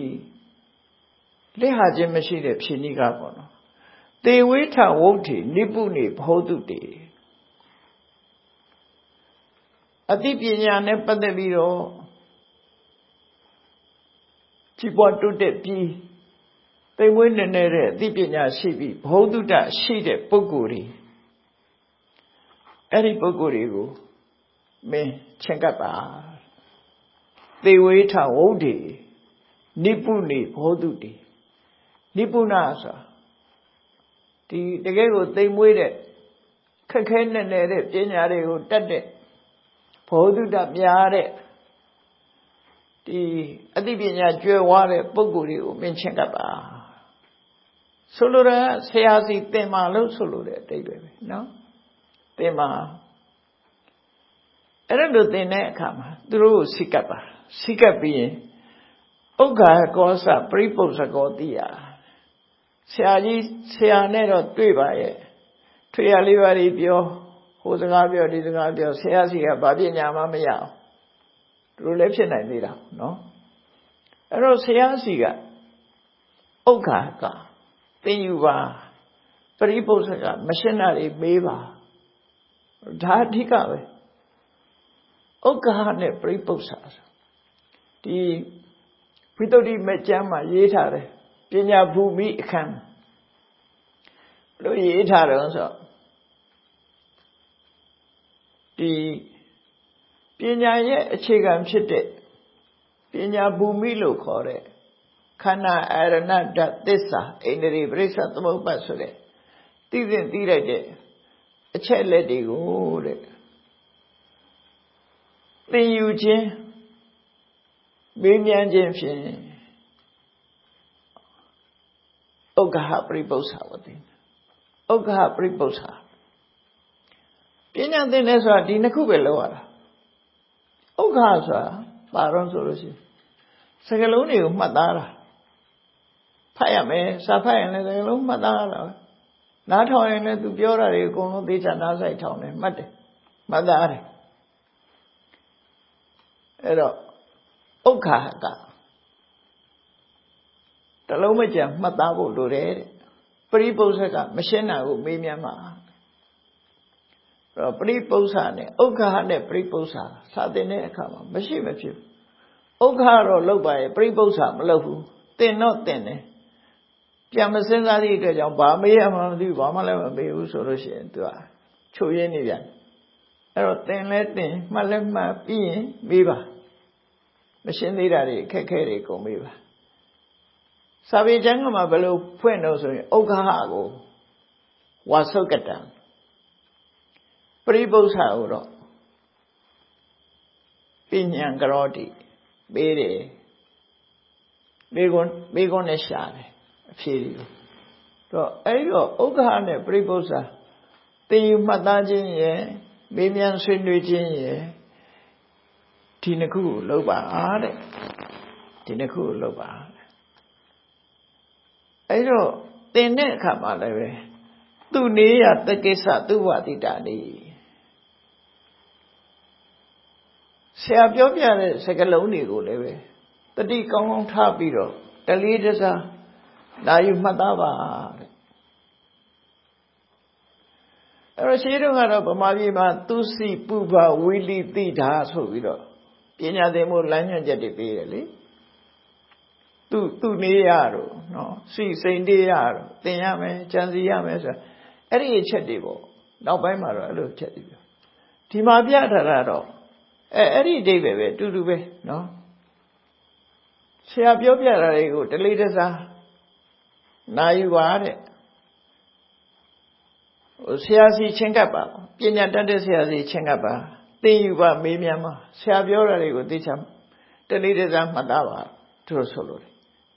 လက်ဟာခြင်းမရှိတဲ့ဖြေနည်းကပေါ့နော်တေဝိထဝုဋ္ဌိနိပုနေဘောဓုတေအသိပညာနဲ့ပတ်သက်ပြီးတော့ကြီးပွားတိုးတက်ပြီးသိမွေးနေနေတဲ့အသိပညာရှိပြီးဘ ਹੁ တုတရှိတဲ့ပုဂ္ဂိုလ်တွေအဲ့ဒီပုဂ္ဂိုလ်တွေကိုမင်းချင်ကပ်ပါ သေဝေထဝုဒ္ဓေနိပုနေဘောဓုတေနိပုနာဆိုဒီတကယ်ကိုသိမ့်မွေးတဲ့ခက်ခဲနဲ့နေတဲ့ပညာတွေကိုတတ်တဲ့ဘောဓုတများတဲ့ဒီအသိပညာကျွယ်ဝတဲ့ပုဂ္ဂိုလ်တွေကိုမင်းချင်းကပ်ပါဆိုလိုတာဆရာစီသင်ပါလို့ဆိုလိုတဲ့အတိတ်ပဲနော်သင်ပါအဲ့ဒါလိုသင်တဲ့အခါမှာသူတို့ကိုစိကပ်ပါ စိကပ်ပြီးရင်ဥက္ခာကောစပရိပု္ပ္ပကောတိယဆရာကြီးဆရာနဲ့တော့တွေ့ပါရဲ့ထွေရလေးပါးကြီးပြောဟိုစကားပြောဒီစကားပြောဆရာစီကဘာပညာမှမရအောင်သူတို့လည်းဖြစ်နိုင်သေးတာနော်အဲ့တော့ဆရာစီကဥက္ခာကသင်ယူပါပရိပု္ပ္ပကမရှင်းတာတွေမေးပါဒါအဓိကပဲဥက္ခာနဲ့ပရိပု္ပ္ပစာ ဒီဝိတ္တုတိမကျမ်းမှာရေးထားတယ်ပညာဘူမိအခန်းလို့ရေးထားတယ်ဆိုဒီပညာရဲ့အခြေခံဖြစ်တဲ့ပညာဘူမိလို့ခေါ်တဲ့ခန္ဓာအာရဏဓာတ်သစ္စာအိန္ဒြေပရိစ္ဆသမုပ္ပါဆိုတဲ့သိစဉ်သိလိုက်တဲ့အချက်လက်တွေကိုတဲ့သင်ယူခြင်း မေးမြန်းခြင်းဖြင့်ဥက္ကဟပရိပု္ပ္ပဝတိဥက္ကဟပရိပု္ပ္ပပညာသင်တယ်ဆိုတာဒီနှစ်ခုပဲလောက်ရတာဥက္ခဆိုတာပါတော့ဆိုလို့ရှိရင်စကလုံးတွေကိုမှတ်သားတာဖတ်ရမယ်စာဖတ်ရင်လည်းစကလုံးမှတ်သားရတာပဲနားထောင်ရင်လည်းသူပြောတာတွေအကုန်လုံးသေချာနားဆိုင်ထောင်တယ်မှတ်တယ်မှတ်သားတယ်အဲ့တော့ ဥက္ခာကတလုံးမကြံမှတ်သားဖို့လိုတယ်တဲ့ပရိပု္ပ္ပကမရှင်းတာကိုမေးမြန်းမှာအဲ့တော့ပရိပု္ပ္ပနဲ့ဥက္ခာနဲ့ပရိပု္ပ္ပစာသင်တဲ့အခါမှာမရှိမဖြစ်ဥက္ခာတော့လောက်ပါရဲ့ပရိပု္ပ္ပမလောက်ဘူးသင်တော့သင်တယ်ပြန်မစင်းစားသည့်အတွက်ကြောင့်ဘာမေးရမှမသိဘူးဘာမှလည်းမမေးဘူးဆိုလို့ရှိရင်သူကချုပ်ရင်းနေပြန်အဲ့တော့သင်လဲသင်မှတ်လဲမှတ်ပြီးရင်မေးပါ မရှင်းသေးတာတွေအခက်ခဲတွေကုန်မေးပါစာပေကျမ်းကမှာဘယ်လိုဖွင့်တော့ဆိုရင်ဥက္ခာကိုဝါဆုတ်ကတံပရိပု္ပ္ပကိုတော့ပညာကရောတိပေးတယ်ဘေကွန်ဘေကွန်နဲ့ရှာတယ်အဖြေတွေတော့အဲ့တော့ဥက္ခာနဲ့ပြိပု္ပ္ပာသင်ယူမှတ်သားခြင်းရဲ့မေးမြန်းဆွေးနွေးခြင်းရဲ့ ဒီနှစ်ခုကိုလုပ်ပါတဲ့ဒီနှစ်ခုကိုလုပ်ပါအဲ့တော့သင်တဲ့အခါမှာလည်းပဲသူနေရတကိစ္စသူဝတိတာနေဆရာပြောပြတဲ့စကားလုံးတွေကိုလည်းပဲတတိကောင်းကောင်းထားပြီးတော့တလေးတစားနာယူမှတ်သားပါတဲ့အဲ့တော့ရှင်းတော့ကတော့ဗမာပြည်မှာသူစီပုဗဝိလိတိဓာဆိုပြီးတော့ ပညာသင်ဖို့လမ်းညွှန်ချက်တွေပေးတယ်လေသူသူနေရတော့နော်စီစိန်တေးရတော့သင်ရမယ်ကြံစီရမယ်ဆိုအဲ့ဒီအချက်တွေပေါ့နောက်ပိုင်းမှာတော့အဲ့လိုချက်တွေပြောဒီမှာပြထားတာတော့အဲအဲ့ဒီအဓိပ္ပာယ်ပဲတူတူပဲနော်ဆရာပြောပြတာတွေကိုတလေးတစားနာယူပါတဲ့ဟဟိုဆရာစီချင်းကပ်ပါပညာတတ်တဲ့ဆရာစီချင်းကပ်ပါ သင်ယူပါမေးမြန်းပါဆရာပြောတာတွေကိုသိချင်တလေးတစားမှတ်သားပါသူတို့ဆိုလို့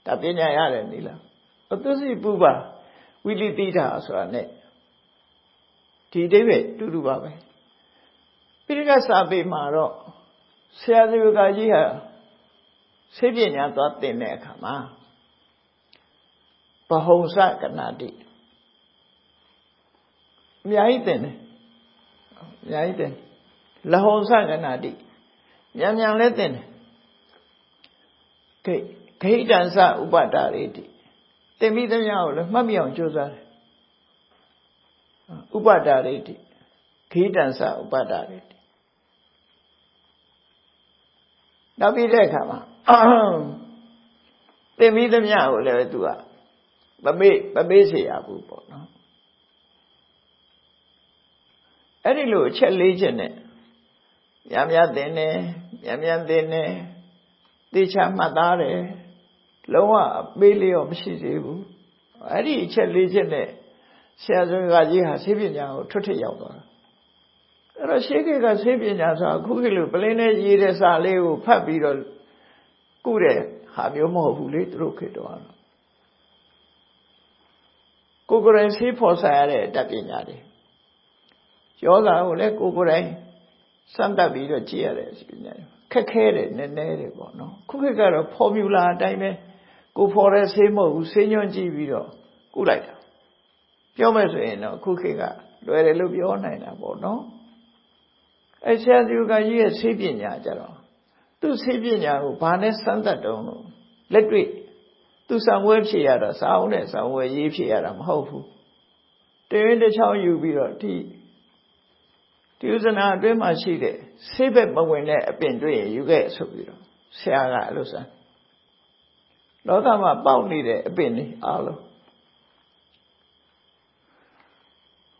ဒါပညာရတယ်နီလားအသုစီပူပါဝိလိတိတာဆိုတာ ਨੇ ဒီအိဗယ်တူတူပါပဲပိဋကစာပေမှာတော့ဆရာဇေဝကကြီးဟာဆေးပညာသွားသင်တဲ့အခါမှာဘဟုံစကနာတိအများကြီးသင်တယ်အများကြီးသင် လဟုံစကနာတိမြန်မြန်လဲသင်တယ်ဂိဂိတံစဥပတာရေတိသင်ပြီးသမျှကိုလည်းမှတ်မိအောင်ကြိုးစားတယ်ဥပတာရေတိဂိတံစဥပတာရေတိနောက်ပြီးတဲ့အခါမှာသင်ပြီးသမျှကိုလည်းသူကမမေ့မမေ့เสียရဘူးပေါ့နော်အဲ့ဒီလိုအချက်လေးချက်နဲ့ များများသင်တယ်များများသင်တယ်သေချာမှတ်သားတယ်လုံးဝပေးလျော့မရှိသေးဘူးအဲ့ဒီအချက်လေးချက်နဲ့ဆရာစွန်ကကြီးဟာဆေးပညာကိုထွတ်ထရောက်သွားတာအဲ့တော့ရှေးခေတ်ကဆေးပညာဆိုအခုခေတ်လိုပလင်းနဲ့ရေးတဲ့စာလေးကိုဖတ်ပြီးတော့ကုတဲ့ဟာမျိုးမဟုတ်ဘူးလေသူတို့ခေတ်တော့ကိုကိုယ်တိုင်ဆေးဖော်ဆိုင်ရတဲ့တတ်ပညာတွေယောဂကိုလည်းကိုကိုယ်တိုင် စမ်းသပ်ပြီးတော့ကြည့်ရတဲ့ပညာတွေခက်ခဲတယ်နည်းနည်းတယ်ပေါ့နော်ခုခေတ်ကတော့ဖော်မြူလာအတိုင်းပဲကိုဖော်တဲ့ဆေးမဟုတ်ဘူးဆေးညွှန်းကြည့်ပြီးတော့ကုလိုက်တာပြောမယ်ဆိုရင်တော့ခုခေတ်ကလွယ်တယ်လို့ပြောနိုင်တာပေါ့နော်အဲဆရာသူကကြီးရဲ့ဆေးပညာကြတော့သူ့ဆေးပညာကိုဘာနဲ့စမ်းသပ်တုံးလို့လက်တွေ့သူဆောင်ဝဲဖြစ်ရတာစာအုပ်နဲ့ဆောင်ဝဲရေးဖြစ်ရတာမဟုတ်ဘူးတရင်တစ်ချောင်းယူပြီးတော့ဒီ ဒီဥဇနာအတွင်းမှာရှိတဲ့ဆေးဘက်မဝင်တဲ့အပင်တွေ့ရင်ယူခဲ့ဆိုပြီးတော့ဆရာကအဲ့လိုစမ်းလောကမှာပေါက်နေတဲ့အပင်တွေအားလုံး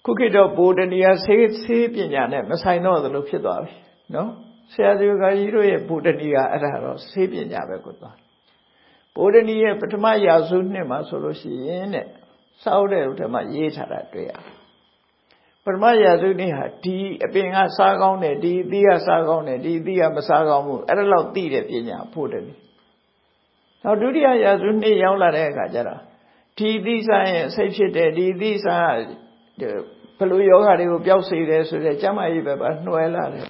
ခုခေတ်တော့ဗိုလ်တဏီယာဆေးဆေးပညာနဲ့မဆိုင်တော့သလိုဖြစ်သွားပြီနော်ဆရာသူကကြီးတို့ရဲ့ဗိုလ်တဏီယာအဲ့ဒါတော့ဆေးပညာပဲကိုသွားဗိုလ်တဏီရဲ့ပထမရာစုနှစ်မှာဆိုလို့ရှိရင်တဲ့စောက်တဲ့ဥထမရေးထားတာတွေ့ရတယ် ပထမရာစုနှစ်ဟာဒီအပင်ကစားကောင်းတယ်ဒီအသီးကစားကောင်းတယ်ဒီအသီးကမစားကောင်းဘူးအဲ့ဒါလောက်သိတဲ့ပညာဖို့တယ်နောက်ဒုတိယရာစုနှစ်ရောက်လာတဲ့အခါကျတော့ဒီအသီးစားရင်စိတ်ဖြစ်တယ်ဒီအသီးစားဘလို့ယောဂတွေကိုပျောက်စေတယ်ဆိုတဲ့ကျမ်းမာရေးပဲပါနှွယ်လာတယ်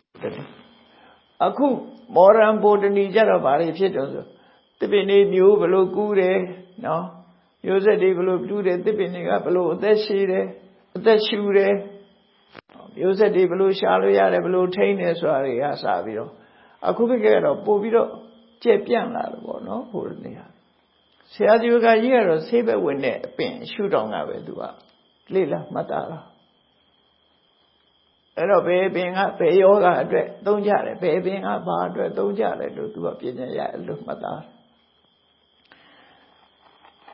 အခုမော်ရန်ပိုတနီကြတော့ဘာတွေဖြစ်တော့ဆိုတပင်နေမျိုးဘလို့ကူးတယ်နော်မျိုးဆက်တွေဘလို့တူးတယ်တပင်တွေကဘလို့အသက်ရှည်တယ်အသက်ရှူတယ် မျိုးဆက်တွေဘလို့ရှားလို့ရတယ်ဘလို့ထိန်းတယ်ဆိုတာတွေကစပြီးတော့အခုခေတ်ကတော့ပို့ပြီးတော့ကြက်ပြန့်လာတယ်ပေါ့နော်ဘုရားနေဟာဆရာကြီးကကြီးကတော့ဆေးဘက်ဝင်တဲ့အပင်ရှုတောင်ကပဲသူကလေ့လာမှတ်တာလားအဲ့တော့ဘယ်ပင်ကဘယ်ယောဂအတွက်သုံးကြတယ်ဘယ်ပင်ကဘာအတွက်သုံးကြတယ်လို့သူကပြင်ညာရလို့မှတ်တာ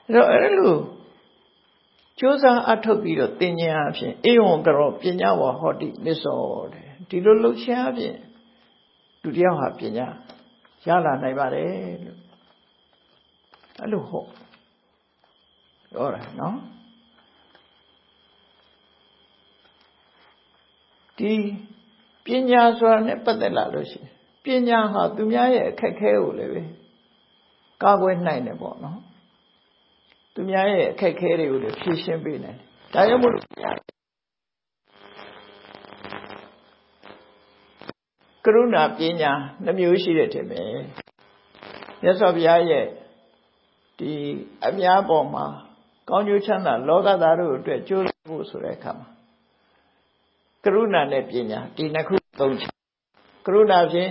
အဲ့တော့အဲ့လို ကြိုးစားအထုတ်ပြီးတော့တင်ညာအဖြစ်အေဝံကရောပညာဝဟောတိမစ္ဆောတဲ့ဒီလိုလှုပ်ရှားအဖြစ်လူတယောက်ဟာပညာရလာနိုင်ပါတယ်လို့အဲ့လိုဟောပြောတာနော်ဒီပညာဆိုတာနဲ့ပတ်သက်လာလို့ရှိရင်ပညာဟာသူများရဲ့အခက်ခဲကိုလည်းပဲကာကွယ်နိုင်တယ်ပေါ့နော် သူများရဲ့အခက်ခဲတွေကိုလည်းဖြေရှင်းပေးနိုင်တယ်ဒါကြောင့်မို့လို့ကရုဏာပညာနှမျိုးရှိတဲ့တယ်ပဲမြတ်စွာဘုရားရဲ့ဒီအများပေါ်မှာကောင်းကျိုးချမ်းသာလောကသားတို့အတွက်ကြိုးစားဖို့ဆိုတဲ့အခါမှာကရုဏာနဲ့ပညာဒီနှစ်ခုသုံးချက်ကရုဏာဖြင့်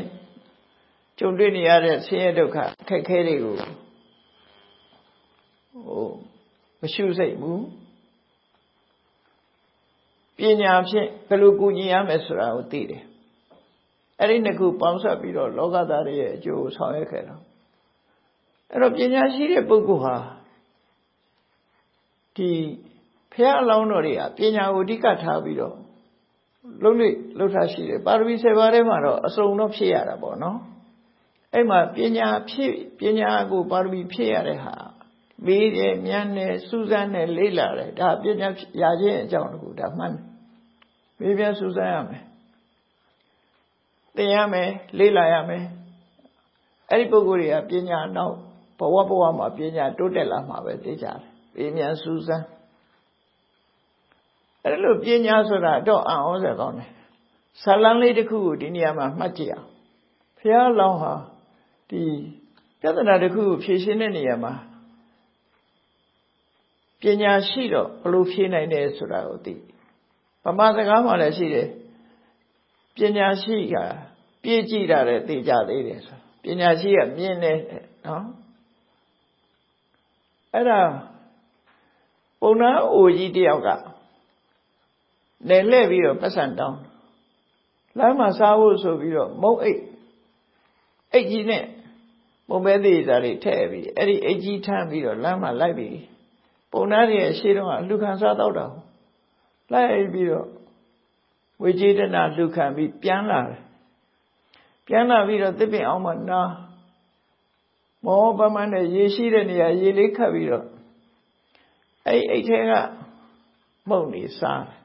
ကြုံတွေ့နေရတဲ့ဆင်းရဲဒုက္ခအခက်ခဲတွေကို ဟိုမရှုစိတ်ဘူးပညာဖြင့်ဘယ်လိုကူညီရမယ်ဆိုတာကိုသိတယ်အဲ့ဒီနှစ်ခုပေါင်းစပ်ပြီးတော့လောကသားတွေရဲ့အကျိုးဆောင်ရွက်ခဲ့တာအဲ့တော့ပညာရှိတဲ့ပုဂ္ဂိုလ်ဟာဒီဖះအလောင်းတော်တွေကပညာကိုအဓိကထားပြီးတော့လုံးလိလှုပ်ထားရှိတယ်ပါရမီ7ပါးထဲမှာတော့အစုံတော့ဖြည့်ရတာပေါ့နော်အဲ့မှာပညာဖြည့်ပညာကိုပါရမီဖြည့်ရတဲ့ဟာ မေးတယ်မြန်းတယ်စူးစမ်းတယ်လေ့လာတယ်ဒါပညာရခြင်းအကြောင်းတခုဒါမှန်မေးပြန်စူးစမ်းရမယ်သင်ရမယ်လေ့လာရမယ်အဲ့ဒီပုဂ္ဂိုလ်တွေကပညာနောက်ဘဝဘဝမှာပညာတိုးတက်လာမှာပဲသိကြတယ်မေးမြန်စူးစမ်းအဲ့လိုပညာဆိုတာတော့အံ့ဩစရာကောင်းတယ်ဇာလန်းလေးတစ်ခုကိုဒီနေရာမှာမှတ်ကြည့်အောင်ဘုရားလောင်းဟာဒီပြဿနာတစ်ခုကိုဖြေရှင်းတဲ့နေရာမှာ ပညာရှိတော့ဘလို့ဖြေနိုင်တယ်ဆိုတာကိုသိဗမာစကားမှာလည်းရှိတယ်ပညာရှိကပြည့်ကြည့်တာလည်းသိကြသေးတယ်ဆိုပညာရှိကမြင်တယ်နော်အဲ့ဒါပုံနာအိုကြီးတယောက်ကနယ်လှည့်ပြီးတော့ပတ်စံတောင်းလမ်းမှာစားဖို့ဆိုပြီးတော့မုံအိတ်အိတ်ကြီးနဲ့မုံပဲသေးစားလေးထည့်ပြီးအဲ့ဒီအိတ်ကြီးထမ်းပြီးတော့လမ်းမှာလိုက်ပြီး ပုံနာရဲ့အရှိတော့ကလူခံစားတော့တာလိုက်ပြီးတော့ဝေကျေတနာလူခံပြီးပြန်လာတယ်ပြန်လာပြီးတော့သစ်ပင်အောင်မှနာမောပမန်းနဲ့ရေရှိတဲ့နေရာရေလေးခတ်ပြီးတော့အဲ့အိတ်ထဲကမှုန့်နေစားတယ်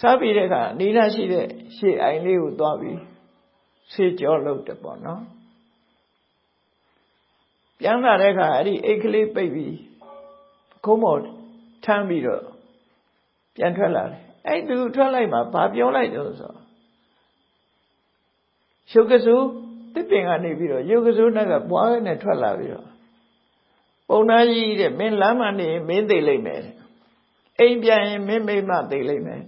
စားပြီးတဲ့အခါနေလာရှိတဲ့ရှေ့အိုင်လေးကိုသွားပြီးဆေးကြောလုပ်တယ်ပေါ့နော် ပြန်လာတဲ့အခါအဲ့ဒီအိတ်ကလေးပိတ်ပြီးခုံးမော်ထမ်းပြီးတော့ပြန်ထွက်လာတယ်အဲ့သူထွက်လိုက်မှာဘာပြောလိုက်တော့ဆိုရှုပ်ကစုတစ်ပင်ကနေပြီးတော့ယုတ်ကစုနဲ့ကပွားနဲ့ထွက်လာပြီးတော့ပုံနာကြီးတဲ့မင်းလမ်းမနေမင်းသိလိမ့်မယ်အိမ်ပြန်ရင်မင်းမိမသိလိမ့်မယ်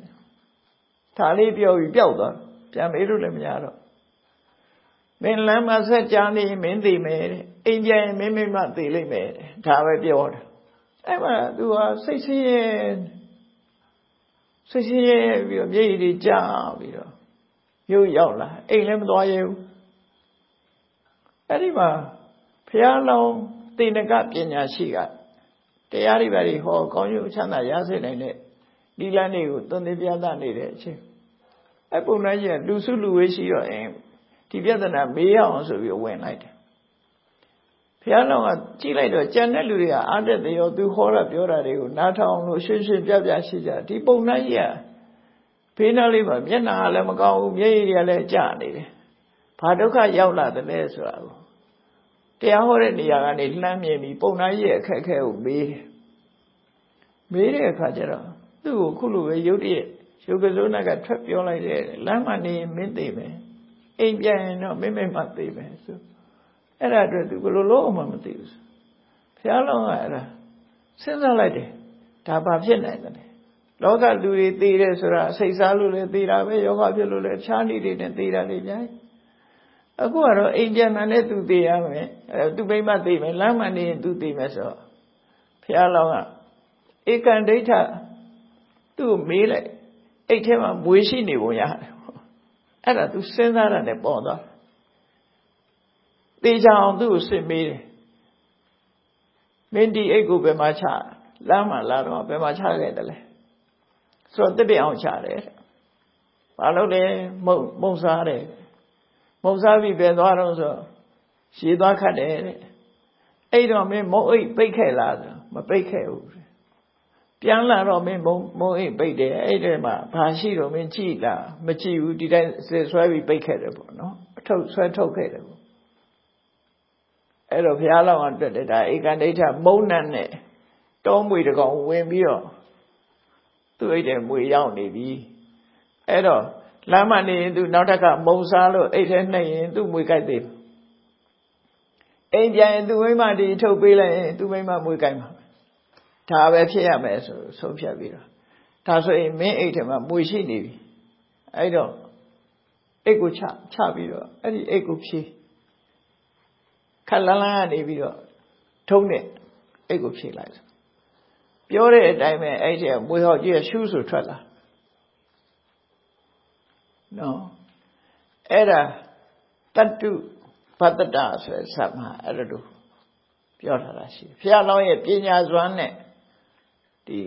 ဒါလေးပြောပြီးပျောက်သွားပြန်မေးလို့လည်းမရတော့ မင်းလမ်းမှာဆက်ကြနေမင်းသိမယ်တဲ့အိမ်ပြန်ရင်မင်းမိမသိလိမ့်မယ်တဲ့ဒါပဲပြောတယ်အဲ့မှာသူကစိတ်ဆင်းရဲစိတ်ဆင်းရဲပြီးတော့မျက်ရည်တွေကျပြီးတော့ရုပ်ရောက်လာအိမ်လည်းမသွားရဘူးအဲ့ဒီမှာဘုရားလောင်းတေနကပညာရှိကတရားတွေပါတွေဟောကောင်းကျိုးချမ်းသာရစေနိုင်တဲ့ဒီလန်းတွေကိုသွန်သင်ပြသနေတဲ့အချိန်အပုံနိုင်ကြီးကလူစုလူဝေးရှိတော့အင်း ဒီပြဿနာမေးရအောင်ဆိုပြီးဝင်လိုက်တယ်ဘုရားလောင်းကကြည့်လိုက်တော့ကြံတဲ့လူတွေကအားတက်တယ်ရောသူဟောတာပြောတာတွေကိုနားထောင်လို့ရှင်းရှင်းပြပြရှိကြဒီပုံနိုင်ကြီးကဖေးနာလေးမှာမျက်နှာကလည်းမကောင်းဘူးမျက်ရည်တွေကလည်းကျနေတယ်ဘာဒုက္ခရောက်လာတယ်လဲဆိုတာကိုတရားဟောတဲ့နေရာကနေလှမ်းမြင်ပြီးပုံနာကြီးရဲ့အခက်အခဲကိုမေးတယ်မေးတဲ့အခါကျတော့သူ့ကိုခုလိုပဲရုတ်တရက်ရုပ်ကစိုးနာကထွက်ပြောလိုက်တယ်လမ်းမနေမင်းသိမယ် အိမ်ပြန်ရင်တော့မင်းမမသိမယ်ဆိုအဲ့ဒါအတွက်သူဘယ်လိုလုပ်အောင်မှမသိဘူးဘုရားလုံးကအဲ့ဒါစဉ်းစားလိုက်တယ်ဒါဘာဖြစ်နိုင်တယ်လောကလူတွေသိတယ်ဆိုတာစိတ်စားလို့လည်းသိတာပဲယောဂဖြစ်လို့လည်းဖြားနေတယ်နဲ့သိတာလေဗျာအခုကတော့အိမ်ပြန်မှလည်းသူသိရမယ်အဲသူမိမသိမယ်လမ်းမှနေရင်သူသိမယ်ဆိုတော့ဘုရားလောင်းကဧကံဒိဋ္ဌသူ့ကိုမေးလိုက်အိတ်ထဲမှာမွေးရှိနေပုံရတယ် အဲ့ဒါသူစဉ်းစားတာနဲ့ပေါ်သွားတေချာအောင်သူ့ကိုစစ်မေးတယ်မင်းဒီအိတ်ကိုဘယ်မှာချလမ်းမှာလာတော့ဘယ်မှာချခဲ့တယ်လဲဆိုတော့တစ်ပြအောင်ချတယ်ဘာလို့လဲမုံမုံစားတယ်မုံစားပြီးပဲသွားတော့ဆိုရှည်သွားခတ်တယ်တဲ့အဲ့တော့မင်းမုံအိတ်ပိတ်ခဲ့လားဆိုမပိတ်ခဲ့ဘူး ပြန်လာတော့မင်းမုံမုံအိတ်ပိတ်တယ်အဲ့ဒီမှာဘာရှိတော့မင်းကြည့်လားမကြည့်ဘူးဒီတိုင်းဆွဲပြီးပိတ်ခဲ့တယ်ပေါ့နော်အထုတ်ဆွဲထုတ်ခဲ့တယ်ပေါ့အဲ့တော့ဘုရားလောင်းကတွေ့တယ်ဒါဧကန္ဒိဋ္ဌမုံနတ်နဲ့တောမွေတကောင်ဝင်ပြီးတော့သူ့အိတ်ထဲမွေရောက်နေပြီအဲ့တော့လမ်းမနေရင်သူနောက်ထပ်ကမုံစားလို့အိတ်ထဲနှိပ်ရင်သူ့မွေကြိုက်သေးအိမ်ပြန်ရင်သူ့မိမဒီထုတ်ပေးလိုက်ရင်သူ့မိမမွေကြိုက်မှာ ဒါပဲဖြစ်ရမယ်ဆိုဆုံးဖြတ်ပြီးတော့ဒါဆိုရင်မင်းအိတ်ထဲမှာမွေရှိနေပြီအဲ့တော့အိတ်ကိုချချပြီးတော့အဲ့ဒီအိတ်ကိုဖြေးခက်လန်းလန်းကနေပြီးတော့ထုံးတဲ့အိတ်ကိုဖြေးလိုက်ပြောတဲ့အတိုင်းပဲအဲ့ဒီမွေဟောက်ကြီးရှူးဆိုထွက်လာနော်အဲ့ဒါတတ္တုဘတ္တတာဆိုတဲ့ဆက်မှာအဲ့လိုပြောထားတာရှိဘုရားလောင်းရဲ့ပညာစွမ်းနဲ့ ဒီ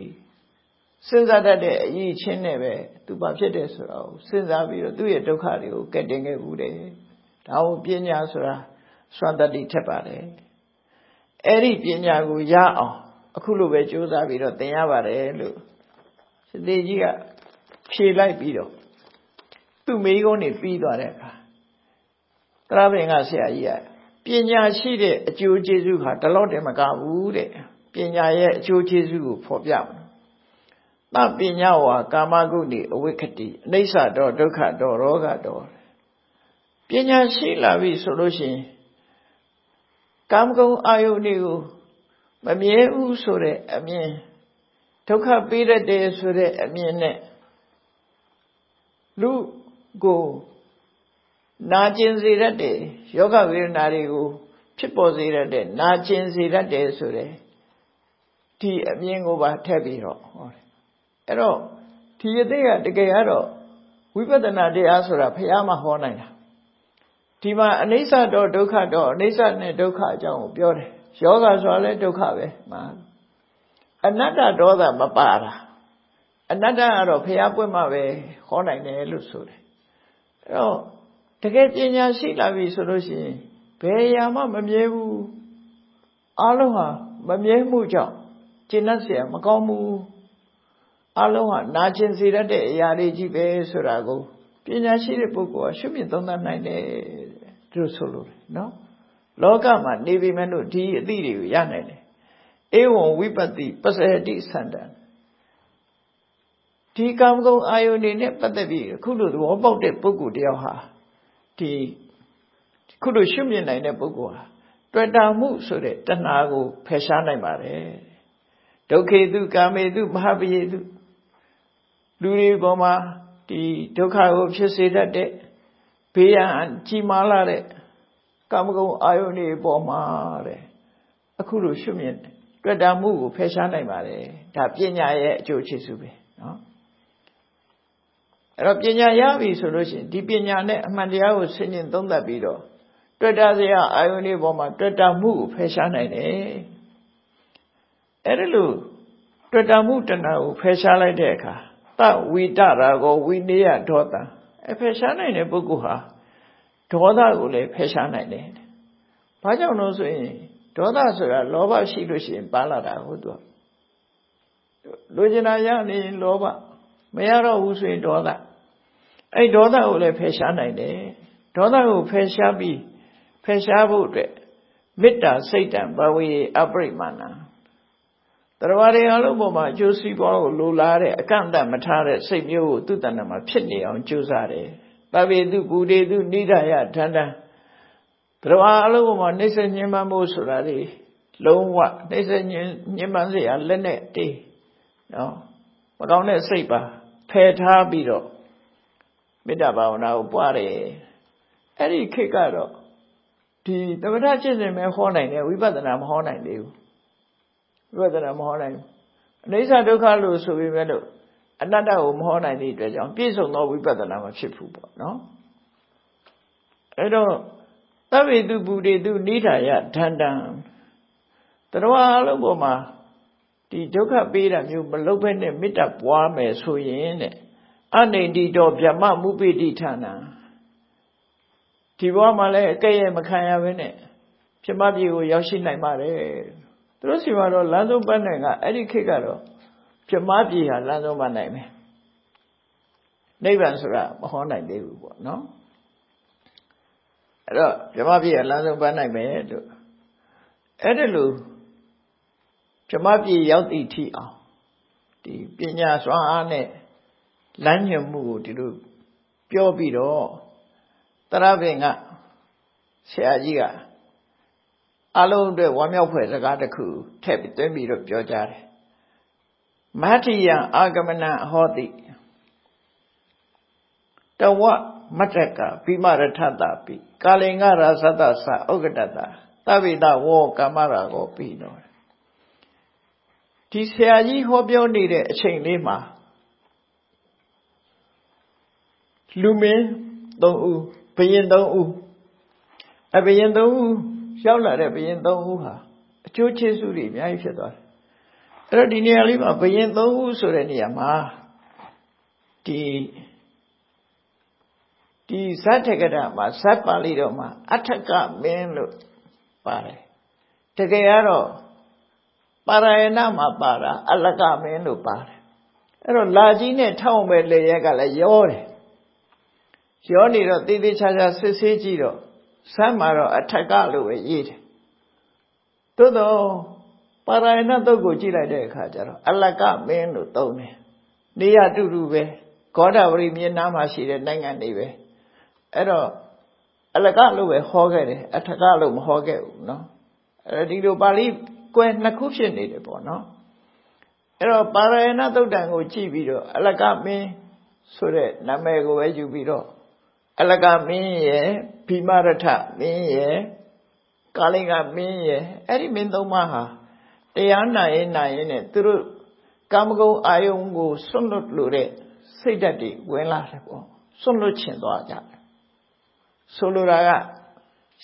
စဉ်းစားတတ်တဲ့အရေးချင်းနဲ့ပဲသူဘာဖြစ်တယ်ဆိုတော့စဉ်းစားပြီးတော့သူ့ရဲ့ဒုက္ခတွေကိုကက်တင်ခဲ့ဘူးတယ်ဒါကိုပညာဆိုတာစွမ်းတတ္တိထက်ပါတယ်အဲ့ဒီပညာကိုရအောင်အခုလိုပဲကြိုးစားပြီးတော့သင်ရပါတယ်လို့စသေးကြီးကဖြေလိုက်ပြီးတော့သူ့မိကုန်းနေပြီးသွားတဲ့အခါသရပင်ကဆရာကြီးကပညာရှိတဲ့အကျိုးကျေးဇူးဟာတလောက်တည်းမကဘူးတဲ့ ပညာရဲ့အကျိုးကျေးဇူးကိုဖော်ပြမယ်သပညာဝါကာမဂုဏီအဝိခတိအနိစ္စတော့ဒုက္ခတော့ရောဂတော့ပညာရှိလာပြီဆိုလို့ရှိရင်ကာမဂုဏ်အာယုန်တွေကိုမမြဲဘူးဆိုတဲ့အမြင်ဒုက္ခပေးတတ်တယ်ဆိုတဲ့အမြင်နဲ့လူကိုနာကျင်စေတတ်တယ်ယောဂဝေဒနာတွေကိုဖြစ်ပေါ်စေတတ်တယ်နာကျင်စေတတ်တယ်ဆိုတဲ့ ဒီအမြင်ကိုပါထည့်ပြီးတော့ဟောတယ်အဲ့တော့ဒီအသေးကတကယ်ကတော့ဝိပဿနာတရားဆိုတာဘုရားမှဟောနိုင်တာဒီမှာအနိစ္စတော့ဒုက္ခတော့အနိစ္စနဲ့ဒုက္ခအကြောင်းကိုပြောတယ်ယောဂဆိုတာလည်းဒုက္ခပဲမှာအနတ္တဒေါသမပါတာအနတ္တကတော့ဘုရားပွင့်မှပဲဟောနိုင်တယ်လို့ဆိုတယ်အဲ့တော့တကယ်ပညာရှိလာပြီဆိုလို့ရှိရင်ဘယ်ရာမှမမြဲဘူးအလုံးဟာမမြဲမှုကြောင့် ကျင့်တတ်เสียမကောင်းဘူးအလုံးဟာနာကျင်စေတတ်တဲ့အရာတွေကြီးပဲဆိုတာကိုပညာရှိတဲ့ပုဂ္ဂိုလ်ကရှုမြင်သုံးသပ်နိုင်တယ်သူဆိုလို့နော်လောကမှာနေပြီမဲ့လို့ဒီအသည့်တွေကိုရနိုင်တယ်ဧဝံဝိပတ္တိပစ္စယတိသန္တံဒီကံကုံအာယုန်နေနဲ့ပတ်သက်ပြီးအခုလိုသဘောပေါက်တဲ့ပုဂ္ဂိုလ်တယောက်ဟာဒီခုလိုရှုမြင်နိုင်တဲ့ပုဂ္ဂိုလ်ဟာတွေ့တာမှုဆိုတဲ့တဏှာကိုဖယ်ရှားနိုင်ပါတယ် ဒုက္ခေတုကာမေတုမဟာပယေတုလူတွေပေါ်မှာဒီဒုက္ခကိုဖြစ်စေတတ်တဲ့ဘေးရန်ကြီးမားလာတဲ့ကာမဂုဏ်အာယုန်တွေပေါ်မှာတဲ့အခုလိုရှုမြင်တွေ့တာမှုကိုဖယ်ရှားနိုင်ပါတယ်ဒါပညာရဲ့အကျိုးချေစုပဲနော်အဲ့တော့ပညာရပြီဆိုလို့ရှိရင်ဒီပညာနဲ့အမှန်တရားကိုဆင်ញင်သုံးသပ်ပြီးတော့တွေ့တာစရာအာယုန်တွေပေါ်မှာတွေ့တာမှုကိုဖယ်ရှားနိုင်တယ် အဲ့ဒါလို့တွေ့တာမှုတဏှာကိုဖယ်ရှားလိုက်တဲ့အခါတဝိတရာကိုဝိနည်းဒေါသအဖယ်ရှားနိုင်တဲ့ပုဂ္ဂိုလ်ဟာဒေါသကိုလည်းဖယ်ရှားနိုင်တယ်။ဘာကြောင့်လို့ဆိုရင်ဒေါသဆိုတာလောဘရှိလို့ရှိရင်ပါလာတာဟုတ်သူ။လူကျင်တာရနေရင်လောဘမရတော့ဘူးဆိုရင်ဒေါသအဲ့ဒေါသကိုလည်းဖယ်ရှားနိုင်တယ်။ဒေါသကိုဖယ်ရှားပြီးဖယ်ရှားဖို့အတွက်မေတ္တာစိတ်တံဘဝေအပရိမာဏ တရားတွေအလုံးပေါ်မှာအကျိုးစီးပွားကိုလိုလားတဲ့အကန့်အသတ်မထားတဲ့စိတ်မျိုးကိုသူ့တဏ္ဍာမှာဖြစ်နေအောင်ကြိုးစားတယ်။တဗေတုကုဒေတုနိဒာယဒန္တံတရားအလုံးပေါ်မှာနှိစ္စညင်မှမို့ဆိုတာလေလုံးဝနှိစ္စညင်ညင်မှစရာလက်နဲ့တေးနော်မကောင်းတဲ့စိတ်ပါဖယ်ထားပြီးတော့မေတ္တာဘာဝနာကိုပွားတယ်။အဲ့ဒီခေတ်ကတော့ဒီသမထကျင့်စဉ်ပဲဟောနိုင်တယ်ဝိပဿနာမဟောနိုင်သေးဘူး။ ဝိပဿနာမဟောနိုင်ဘူးအနိစ္စဒုက္ခလို့ဆိုပြီးမဲ့လို့အနတ္တကိုမဟောနိုင်တဲ့အတွက်ကြောင့်ပြည့်စုံသောဝိပဿနာမဖြစ်ဘူးပေါ့နော်အဲ့တော့သဗ္ဗေတုပုရိတုနိဒာယဒန္တံတရားအလုံးပေါ်မှာဒီဒုက္ခပေးတာမျိုးမလုပ်ဘဲနဲ့မေတ္တာပွားမယ်ဆိုရင်တဲ့အနိတိတောဗြဟ္မမုပိဋိဌာနဒီဘဝမှာလည်းအကဲ့ရဲ့မခံရဘဲနဲ့ပြမပြေကိုရောက်ရှိနိုင်ပါတယ် သူတို့စီမှာတော့လမ်းဆုံးပန်းနိုင်ကအဲ့ဒီခေတ်ကတော့ပြမပြေဟာလမ်းဆုံးပန်းနိုင်မယ်နိဗ္ဗာန်ဆိုတာမဟောနိုင်သေးဘူးပေါ့နော်အဲ့တော့ပြမပြေဟာလမ်းဆုံးပန်းနိုင်မယ်လို့အဲ့ဒါလို့ပြမပြေရောက်သည့်ထိအောင်ဒီပညာစွမ်းအားနဲ့လမ်းညွှန်မှုကိုဒီလိုပြောပြီးတော့တရပင်ကဆရာကြီးက အလုံးအတွက်ဝမ်းမြောက်ဖွယ်စကားတစ်ခုထည့်ပြီးသွင်းပြီးတော့ပြောကြတယ်မတ္တိယအာဂမနအဟောတိတဝမတ္တကဘိမရထတပိကာလင်္ဂရာသတ္တသဥက္ကတတသဗ္ဗိတဝောကာမရာကိုပြီးတော့ဒီဆရာကြီးဟောပြောနေတဲ့အချိန်လေးမှာလူမင်း၃ဦးဘယင်၃ဦးအဘယင်၃ဦး ရောက်လာတဲ့ဘယင်၃ဦးဟာအကျိုးကျေးဇူးတွေအများကြီးဖြစ်သွားတယ်အဲ့တော့ဒီနေရာလေးမှာဘယင်၃ဦးဆိုတဲ့နေရာမှာဒီဒီဇတ်ထကရမှာဇတ်ပါဠိတော်မှာအထကမင်းလို့ပါတယ်တကယ်ကတော့ပါရယနာမှာပါတာအလကမင်းလို့ပါတယ်အဲ့တော့လာကြီးနဲ့ထောက်မဲ့လေရက်ကလည်းရောတယ်ရောနေတော့တေးသေးချာချာစစ်ဆေးကြည့်တော့ စမ်းမှာတော့အထက်ကလို့ပဲရေးတယ်သို့တော့ပါရယဏတုတ်ကိုကြည့်လိုက်တဲ့အခါကျတော့အလကမင်းလို့သုံးတယ်နေရတူတူပဲဂေါဒဝရီမြေနားမှာရှိတဲ့နိုင်ငံတွေပဲအဲ့တော့အလကလို့ပဲဟောခဲ့တယ်အထက်ကလို့မဟောခဲ့ဘူးเนาะအဲ့ဒီလိုပါဠိကွယ်နှစ်ခုဖြစ်နေတယ်ပေါ့နော်အဲ့တော့ပါရယဏသုတ်တံကိုကြည့်ပြီးတော့အလကမင်းဆိုတဲ့နာမည်ကိုပဲယူပြီးတော့ အလကမင်းရဲ့ဘိမရထမင်းရဲ့ကာလိကမင်းရဲ့အဲ့ဒီမင်းသုံးပါးဟာတရားနာရင်နာရင်နဲ့သူတို့ကာမဂုဏ်အာယုံကိုစွန့်လွတ်လို့တဲ့စိတ်ဓာတ်တွေဝင်လာတယ်ပေါ့စွန့်လွတ်ချင်သွားကြတယ်ဆိုလိုတာက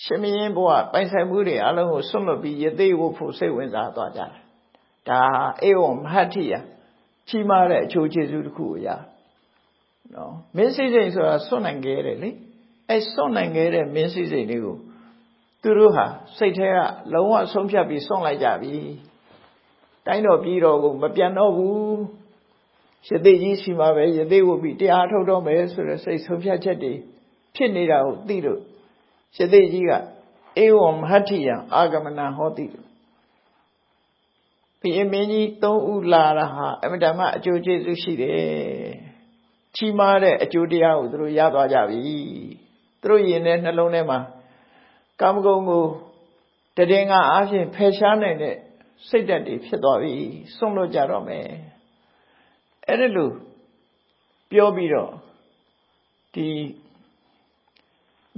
ရှင်မင်းဘုရားပိုင်ဆိုင်မှုတွေအလုံးကိုစွန့်လွတ်ပြီးယသိဝဖို့စိတ်ဝင်စားသွားကြတယ်ဒါအေဝံမဟတ္ထိယကြီးမားတဲ့အချိုးကျေးဇူးတစ်ခုကိုရ နော်မင်းစိစိတ်ဆိုတာစွန့်နိုင်ခဲ့တယ်လေအဲစွန့်နိုင်ခဲ့တဲ့မင်းစိစိတ်လေးကိုသူတို့ဟာစိတ်ထဲကလုံးဝဆုံးဖြတ်ပြီးစွန့်လိုက်ကြပြီတိုင်းတော်ပြည်တော်ကိုမပြန်တော့ဘူးရသေးကြီးစီမှာပဲရသေးဝပြီးတရားထုတ်တော့မယ်ဆိုတဲ့စိတ်ဆုံးဖြတ်ချက်တွေဖြစ်နေတာကိုသိလို့ရသေးကြီးကအေဝံမဟတ္ထိယအာဂမနာဟောတိဘုရင်မင်းကြီးသုံးဦးလာတာဟာအမတမအကျိုးကျေးဇူးရှိတယ် ချီးမားတဲ့အကျိုးတရားကိုသူတို့ရသွားကြပြီသူတို့ယင်တဲ့နှလုံးထဲမှာကာမဂုဏ်ကိုတည်ငါအားဖြင့်ဖယ်ရှားနိုင်တဲ့စိတ်ဓာတ်တွေဖြစ်သွားပြီစွန့်လွတ်ကြတော့မယ်အဲ့ဒါလို့ပြောပြီးတော့ဒီ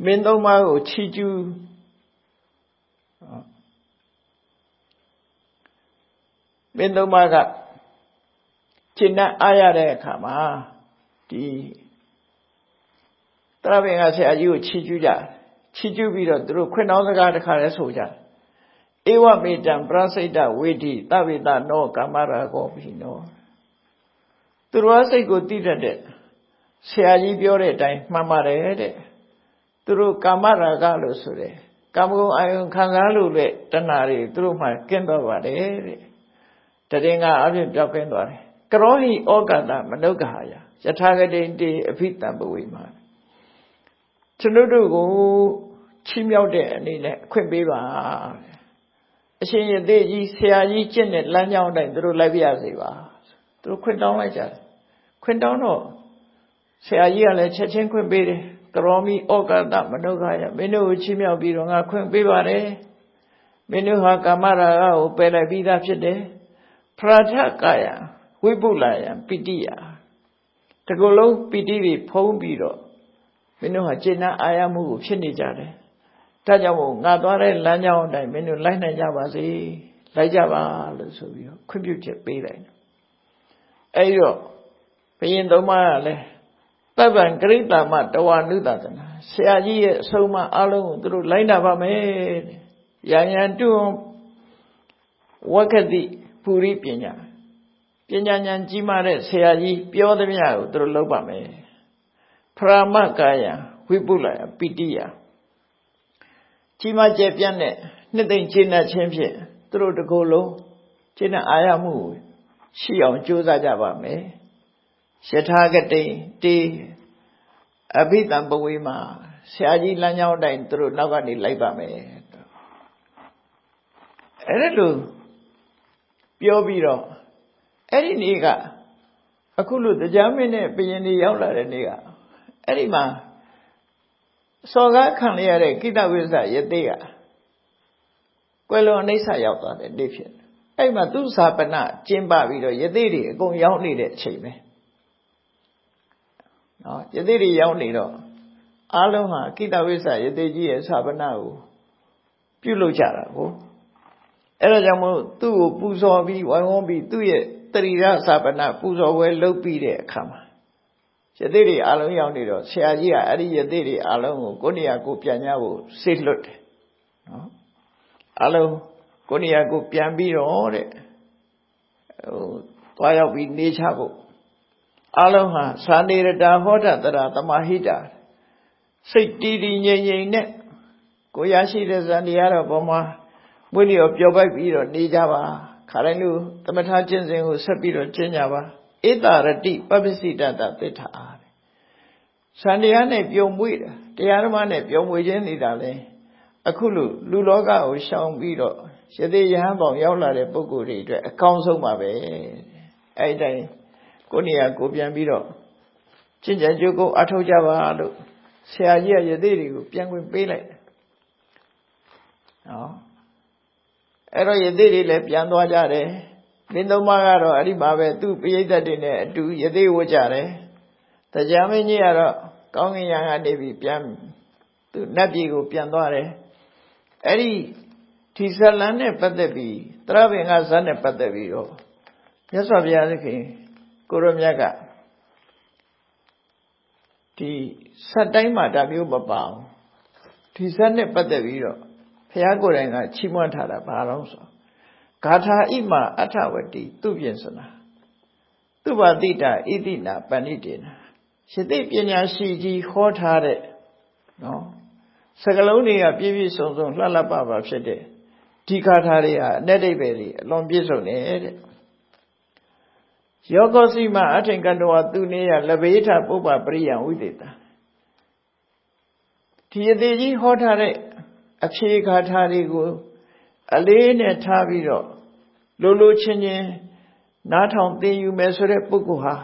မင်းသုံးပါးကိုချီကျူးမင်းသုံးပါးကကျင့်တတ်အားရတဲ့အခါမှာ ဒီတရပင်ကဆရာကြီးကိုချီကျူးကြချီကျူးပြီးတော့သူတို့ခွင့်တောင်းစကားတစ်ခါလဲဆိုကြဧဝမေတံပရစိတ်တဝေတိတဝိတနောကာမရာဂောပိနောသူတို့စိတ်ကိုတည်တတ်တဲ့ဆရာကြီးပြောတဲ့အတိုင်းမှန်ပါတယ်တဲ့သူတို့ကာမရာဂလို့ဆိုတယ်ကာမဂုဏ်အာယုံခံစားလို့တဲ့တဏှာတွေသူတို့မှကင်းတော့ပါတယ်တဲ့တရင်ကအပြင်ပြောက်ကင်းသွားတယ်ကရောဟိဩကာသမနုဿဟာယ ယထာဂတိတေအဖိတံပဝေမှာကျွန်တို့တို့ကိုချီးမြှောက်တဲ့အနေနဲ့အခွင့်ပေးပါအရှင်ရသေးကြီးဆရာကြီးကျင့်တဲ့လမ်းကြောင်းတိုင်းသူတို့လိုက်ပြရစေပါသူတို့ခွင့်တောင်းလိုက်ကြတယ်ခွင့်တောင်းတော့ဆရာကြီးကလည်းချက်ချင်းခွင့်ပေးတယ်ကရောမိဩကာသမနုဿယမင်းတို့ကိုချီးမြှောက်ပြီးတော့ငါခွင့်ပေးပါတယ်မင်းတို့ဟာကာမရာဂကိုပယ်လိုက်ပြီးသားဖြစ်တယ်ဖရာထကာယဝိပုလာယပိတိယ တကူလုံးပိတိတွေဖုံးပြီးတော့မင်းတို့ဟာကျေနပ်အာရမှုကိုဖြစ်နေကြတယ်ဒါကြောင့်မို့ငါသွားတဲ့လမ်းကြောင်းအတိုင်းမင်းတို့လိုက်နိုင်ကြပါစေလိုက်ကြပါလို့ဆိုပြီးတော့ခွင့်ပြုချက်ပေးလိုက်တယ်အဲဒီတော့ဘုရင်သုံးပါးကလည်းတပ္ပံဂရိတမတဝနုတသနာဆရာကြီးရဲ့အဆုံးအမအလုံးကိုသူတို့လိုက်နာပါမယ်ရံရံတွန်းဝက္ခတိပူရိပညာ ပညာဉာဏ်ကြီးမားတဲ့ဆရာကြီးပြောသမျှကိုသူတို့လုပ်ပါမယ်ဖရာမကာယဝိပုလယပိတိယကြီးမားကျယ်ပြန့်တဲ့နှစ်သိမ့်ခြေနဲ့ချင်းဖြင့်သူတို့တကိုယ်လုံးခြေနဲ့အာရမှုရှိအောင်ကြိုးစားကြပါမယ်ယထာကတိတေအဘိတံပဝေမှာဆရာကြီးလမ်းကြောင်းတိုင်းသူတို့နောက်ကနေလိုက်ပါမယ်အဲ့ဒါလို့ပြောပြီးတော့ အဲ့ဒီနေ့ကအခုလို့တရားမင်းနဲ့ဘယင်တွေရောက်လာတဲ့နေ့ကအဲ့ဒီမှာစော်ကားခံရတဲ့ကိတဝိဇ္ဇယသိကကွယ်လွန်အိဋ္ဌရောက်သွားတဲ့နေ့ဖြစ်အဲ့မှာသူစာပနကျင်းပပြီးတော့ယသိတွေအကုန်ရောက်နေတဲ့အချိန်ပဲနော်ယသိတွေရောက်နေတော့အားလုံးဟာကိတဝိဇ္ဇယသိကြီးရဲ့စာပနကိုပြုလုပ်ကြတာကိုအဲ့ဒါကြောင့်မို့သူ့ကိုပူဇော်ပြီးဝိုင်းဝန်းပြီးသူ့ရဲ့တ ရိရစာပနပူဇော်ပွဲလုပ်ပြီးတဲ့အခါမှာယသိတွေအလုံးရောက်နေတော့ဆရာကြီးကအဲ့ဒီယသိတွေအလုံးကိုကိုနေရာကိုပြန်ကြဖို့စိတ်လွတ်တယ်နော်အလုံးကိုနေရာကိုပြန်ပြီးတော့တဲ့ဟိုတွားရောက်ပြီးနေချဖို့အလုံးဟာသာနေရတာဟောတာတရာတမဟိတာစိတ်တည်တည်ငြိမ်ငြိမ်နဲ့ကိုရရှိတဲ့ဇန်တရားတော်ပေါ်မှာမွေးလျော်ပျော်ပိုက်ပြီးတော့နေကြပါ ခါတိုင်းလူသမထကျင့်စဉ်ကိုဆက်ပြီးတော့ကျင့်ကြပါဧတရတိပပ္ပစိတတသစ္ထာစံတရားနဲ့ပြုံမွေ့တာတရားဓမ္မနဲ့ပြုံမွေ့ခြင်းနေတာလဲအခုလိုလူလောကကိုရှောင်ပြီးတော့ယသိယဟန်ပေါင်ရောက်လာတဲ့ပုဂ္ဂိုလ်တွေအတွက်အကောင်းဆုံးပါပဲအဲ့တိုင်းကိုနေရာကိုပြန်ပြီးတော့ကျင့်ကြံကြိုးကိုအထောက်ကြပါလို့ဆရာကြီးကယသိတွေကိုပြန်ခွင့်ပေးလိုက်နော် အဲ့တော့ယသိတွေလည်းပြန်သွားကြတယ်မင်းသုံးပါးကတော့အဲ့ဒီမှာပဲသူ့ပိဋကတ်တွေနဲ့အတူယသိဝတ်ကြတယ်တရားမင်းကြီးကတော့ကောင်းကင်ယံကနေပြီးပြန်သူနတ်ပြည်ကိုပြန်သွားတယ်အဲ့ဒီဒီဇလန်နဲ့ပတ်သက်ပြီးတရပင်ကဇတ်နဲ့ပတ်သက်ပြီးတော့မြတ်စွာဘုရားသခင်ကိုရမြတ်ကဒီဇတ်တိုင်းမှာဒါမျိုးမပါဘူးဒီဇတ်နဲ့ပတ်သက်ပြီးတော့ ဘုရားကိုယ်တိုင်ကချီးမွမ်းထားတာဘာလို့ဆိုဂါထာဣမအထဝတိသူပြင်စနာသူဘာတိတာဣတိနာပဏိတေနာရှသိပညာရှိကြီးဟောထားတဲ့နော်စကလုံးတွေကပြည့်ပြည့်စုံစုံလှလှပပဖြစ်တဲ့ဒီဂါထာတွေဟာအ내ဒိဗ္ဗေတွေအလွန်ပြည့်စုံနေတဲ့ယောကောစီမအထင်ကတဝသူနေရလဘေးထပုပ္ပပရိယံဝိသေတာဒီအသေးကြီးဟောထားတဲ့ အဖြေဂါထာတွေကို အလေးနဲ့ထားပြီးတော့လိုလိုချင်းချင်းနားထောင်သင်ယူမယ်ဆိုတဲ့ပုဂ္ဂိုလ်ဟာ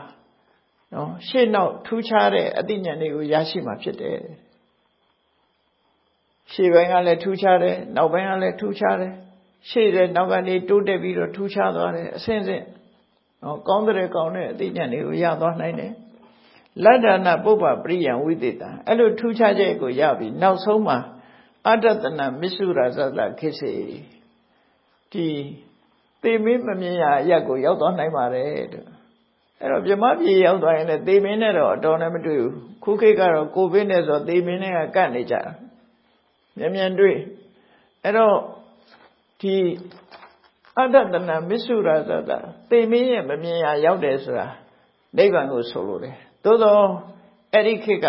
နော်ရှေ့နောက်ထူးခြားတဲ့အသိဉာဏ်တွေကိုရရှိမှာဖြစ်တယ်ရှေ့ပိုင်းကလည်းထူးခြားတယ်နောက်ပိုင်းကလည်းထူးခြားတယ်ရှေ့တဲ့နောက်ကနေတိုးတက်ပြီးတော့ထူးခြားသွားတယ်အဆင့်ဆင့်နော်ကောင်းတဲ့ကောင်းတဲ့အသိဉာဏ်တွေကိုရသွားနိုင်တယ်လတ္တနာပုပ္ပပရိယံဝိသေတာအဲ့လိုထူးခြားချက်ကိုရပြီနောက်ဆုံးမှာ အတ္တတနာမစ္ဆုရာဇတခိစေဒီသေမင်းမမြင်ရအရက်ကိုရောက်သွားနိုင်ပါတယ်တဲ့အဲ့တော့မြမပြေရောက်သွားရင်လည်းသေမင်းနဲ့တော့အတော်နဲ့မတွေ့ဘူးခုခေတ်ကတော့ကိုဗစ်နဲ့ဆိုသေမင်းနဲ့ကကတ်နေကြတာမြန်မြန်တွေ့အဲ့တော့ဒီအတ္တတနာမစ္ဆုရာဇတာသေမင်းရဲ့မမြင်ရရောက်တယ်ဆိုတာနိဗ္ဗာန်ကိုဆိုလိုတယ်သို့တော့အဲ့ဒီခေတ်က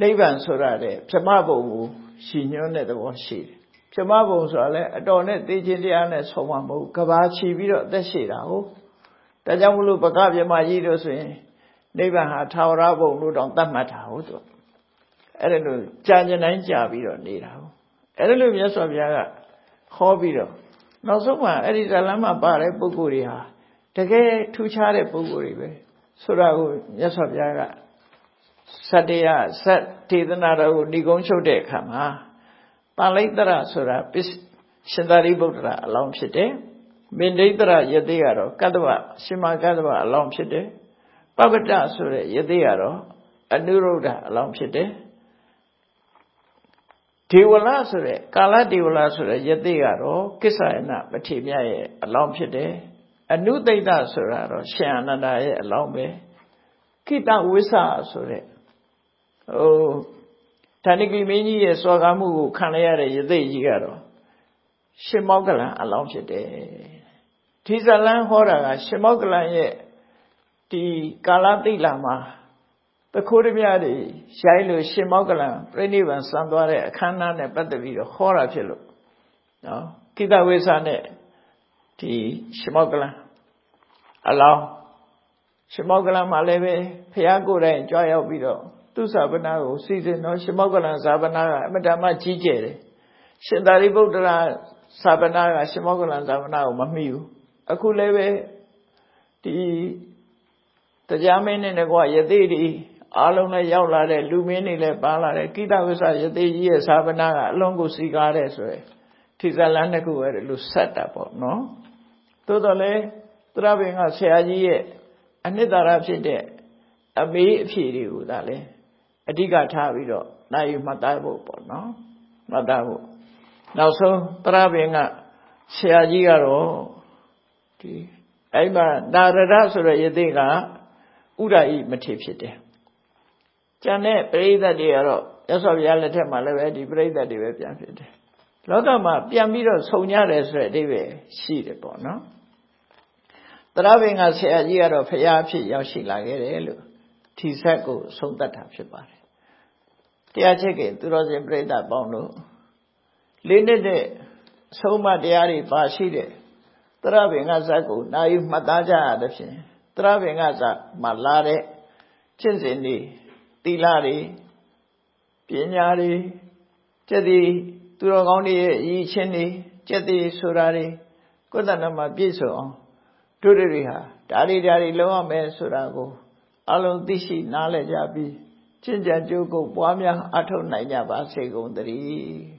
နိဗ္ဗာန်ဆိုတာတဲ့ပြမဘုံကို ရှည်ညွှန်းတဲ့သဘောရှိတယ်ပြမဘုံဆိုတာလည်းအတော်နဲ့သိခြင်းတရားနဲ့ဆုံးမမဟုတ်ကဘာချီပြီးတော့အသက်ရှည်တာဟုတ်ဒါကြောင့်မလို့ပကပြမကြီးတို့ဆိုရင်နိဗ္ဗာန်ဟာသာဝရဘုံလို့တောင်သတ်မှတ်တာဟုတ်သူအဲ့ဒါလို့ကြာကျင်တိုင်းကြာပြီးတော့နေတာဟုတ်အဲ့ဒါလို့မြတ်စွာဘုရားကဟောပြီးတော့နောက်ဆုံးမှအဲ့ဒီဇလမ်းမှာပါတဲ့ပုဂ္ဂိုလ်တွေဟာတကယ်ထူးခြားတဲ့ပုဂ္ဂိုလ်တွေပဲဆိုတာကိုမြတ်စွာဘုရားက စတ္တယစတ်ထေသနာတော်ကိုဏိကုံးချုပ်တဲ့အခါမှာပါဠိတရဆိုတာရှင်သာရိပုတ္တရာအလောင်းဖြစ်တယ်မင်ဒိတရယသိကတော့ကတ္တဗရှင်မကတ္တဗအလောင်းဖြစ်တယ်ပပ္ပတဆိုတဲ့ယသိကတော့အနုရုဒ္ဓအလောင်းဖြစ်တယ်ဒေဝလဆိုတဲ့ကာလဒေဝလဆိုတဲ့ယသိကတော့ကိစ္ဆယနာပတိမြတ်ရဲ့အလောင်းဖြစ်တယ်အနုသိတဆိုတာတော့ရှင်အနန္ဒာရဲ့အလောင်းပဲကိတဝိသဆိုတဲ့ ဟိုဌာနိကိမင်းကြီးရဲ့စော်ကားမှုကိုခံရတဲ့ယသိကြီးကတော့ရှင်မောကလန်အလောင်းဖြစ်တယ်ဒီဇလန်ဟောတာကရှင်မောကလန်ရဲ့ဒီကာလတိလာမှာတခိုးတမြတွေရိုက်လို့ရှင်မောကလန်ပြိဋိဘံစံသွားတဲ့အခမ်းအနားနဲ့ပတ်သက်ပြီးတော့ဟောတာဖြစ်လို့နော်ကိတဝိသနဲ့ဒီရှင်မောကလန်အလောင်းရှင်မောကလန်မှာလည်းပဲဖះကိုယ်တိုင်ကြွားရောက်ပြီးတော့ သူ့စာပနာကိုစီစဉ်တော့ရှင်မောကလန်စာပနာကအမတ္တမကြီးကျယ်တယ်ရှင်သာရိပုတ္တရာစာပနာကရှင်မောကလန်စာပနာကိုမမှီဘူးအခုလည်းပဲဒီတရားမင်းနဲ့ကွာယသိတွေအားလုံးလည်းရောက်လာတဲ့လူမင်းတွေလည်းပါလာတဲ့ကိတဝိဆယသိကြီးရဲ့စာပနာကအလုံးကိုစီကားတဲ့ဆိုရယ်ထိဇလန်းတစ်ခုပဲလို့ဆက်တာပေါ့နော်သို့တော်လည်းသရဘင်ကဆရာကြီးရဲ့အနှစ်သာရဖြစ်တဲ့အမေးအဖြေတွေကိုဒါလည်း အဓိကထားပြီးတော့နိုင်ယူမှတ်သားဖို့ပေါ့နော်မှတ်သားဖို့နောက်ဆုံးသရဘင်ကဆရာကြီးကတော့ဒီအဲ့မှာနာရဒဆိုတဲ့ယသိကဥဒ္ဒဤမထေဖြစ်တယ်ကျန်တဲ့ပရိသတ်တွေကတော့ရသော်ဘုရားလက်ထက်မှာလည်းပဲဒီပရိသတ်တွေပဲပြန်ဖြစ်တယ်လောကမှာပြန်ပြီးတော့ဆုံကြတယ်ဆိုတဲ့အဓိပ္ပာယ်ရှိတယ်ပေါ့နော်တရဘင်ကဆရာကြီးကတော့ဖရာအဖြစ်ရောက်ရှိလာခဲ့တယ်လို့ထီဆက်ကိုဆုံးသက်တာဖြစ်ပါတယ် တရားချက်ကသူတော်စင်ပြိဿပေါင်းတို့လေးနှစ်တဲ့အဆုံးမတရားတွေပါရှိတဲ့တရဘင်ကဇက်ကိုနာယူမှတ်သားကြရတဲ့ဖြင့်သရပင်ကစမှလာတဲ့ကျင့်စဉ်တွေသီလတွေပညာတွေကျက်သည်သူတော်ကောင်းတွေရဲ့အရေးချင်းတွေကျက်သည်ဆိုတာတွေကိုယ်တဏ္ဍမှာပြည့်စုံအောင်တို့တွေဟာဒါတွေဒါတွေလုံးရမယ်ဆိုတာကိုအလုံးသိရှိနားလည်ကြပြီး ကျင့်ကြံကြိုးကုပ်ပွားများအထောက်နိုင်ကြပါစေကုန်သတည်း